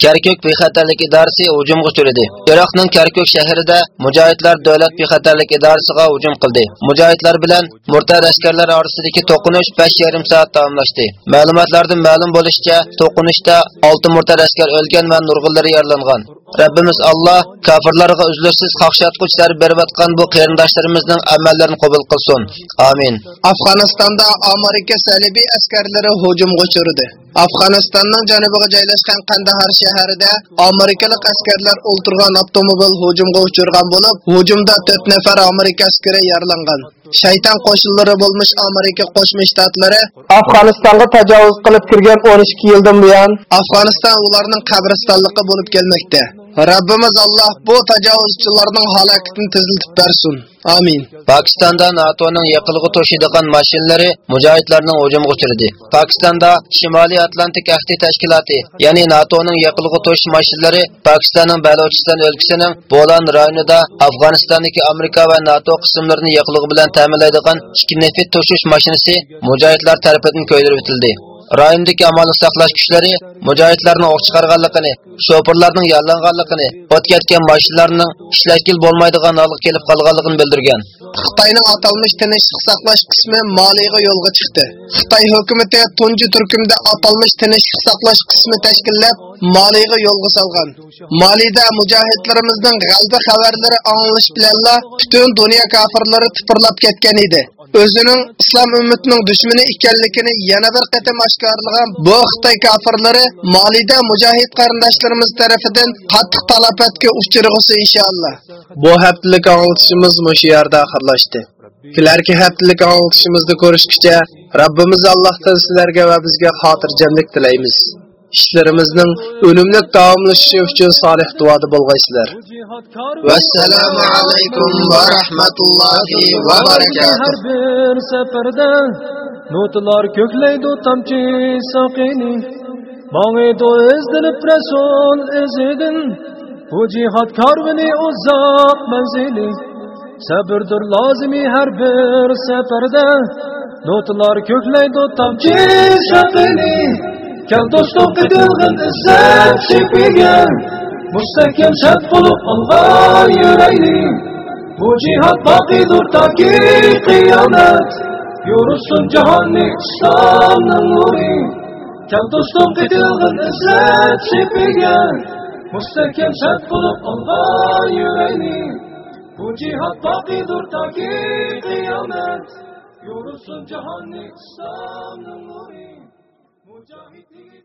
Kerkük bexatarlik idorasi hujumga uchradi. Iroqning Kerkük shahrida mujohidlar davlat bexatarlik idorasiga hujum qildi. Mujohidlar bilan murtad askarlar orasidagi to'qinish 5,5 soat davomlashdi. Ma'lumotlardan ma'lum bo'lishicha, to'qinishda 6 murtad askar o'lgan va nurg'unlari yaralangan. Rabbimiz Alloh kofirlarga uzluksiz qaqshatquchlar berayotgan bu qarindoshlarimizning amallarini qabul qilsin. Amin. Afg'onistonda Amerika salibiy askarlari hujumga uchradi. Afg'onistonning janubiga joylashgan Qandahar shahrida amerikalik askarlar o'ltirgan avtomobil hujumga uchirgan bo'lib, hujumda 4 nafar Amerika askari yaralangan. Shayton qo'shinlari bo'lmish Amerika Qo'shma Shtatlari Afg'onistonga tajovuz qilib kirgan 12 yildan buyon Afg'oniston ularning qabristonligi bo'lib kelmoqda. Rabbimiz Alloh bu tajovuzchilarning halokatini tezlatib bersin. Amin. Pokistonda NATOning yiqilg'i to'shiydigan mashinalari mujohidlarning hujumiga uchradi. Pokistonda Shimoliy Atlantik ahdi tashkiloti, ya'ni NATOning yiqilg'i to'sh mashinalari Pokistonning Balochiston o'lkasining Bolan rayonida Afg'onistondagi Amerika va NATO qismlarini yiqilg'i bilan ta'minlaydigan ikki nefit to'shish mashinasi mujohidlar tomonidan ko'ydirib o'tildi. Rayondagi amalni saqlash kuchlari mujohidlarning o'q chiqarganligini, shoferlarning yollanganligini, o't ketgan mashinalarning ishlashkil bo'lmaydigan holga kelib qolganligini bildirgan. Xitoyning atalmish tinchlik saqlash qismi Maliga yo'lga chiqdi. Xitoy hukumati tunji turkumda atalmish tinchlik saqlash qismi tashkillab Maliga yo'lga solgan. Malida mujohidlarimizning g'alba xabarlari anglish bilanla butun dunyo kofirlari tipirlab ketgan edi. O'zining islom ummatining dushmani ekanligini yana bir qatam oshkorlagan bu Xitoy kafirlari molida mujohid qarindoshlarimiz tomonidan qattiq talofatga uchirg'isi inshaalloh. Bu haftalik anglitishimiz mushu yerda oxirlashdi. Kelarki haftalik anglitishimizni ko'rishgacha robbimiz Allohdan sizlarga va bizga xotirjamlik tilaymiz. Ishlarimizning o'limlik davomlashishi uchun solih duoda bo'lg'aysizlar. Vassalomu alaykum va rahmatullohi va barakatuh. bir safarda notlar ko'klaydi tamchi soqini Mağidu izdirip Resul izidin Bu cihat karvini uzak menzili Sabırdır lazimi her bir seferde Notlar kökleydi tamçı şakini Gel dostum kıdılgın izzet şekli gel. Müstekim şart bulup Allah yüreğini Bu cihat bakidur ta ki kıyamet. Yorulsun cihanni İslam'ın nuri. Gel dostum kıdılgın izzet şekli gel. Müstekim şart bulup Allah yüreğini Bu cihat bakidur ta ki kıyamet. Yorulsun cihanni İslam'ın nuri. Mujahideen.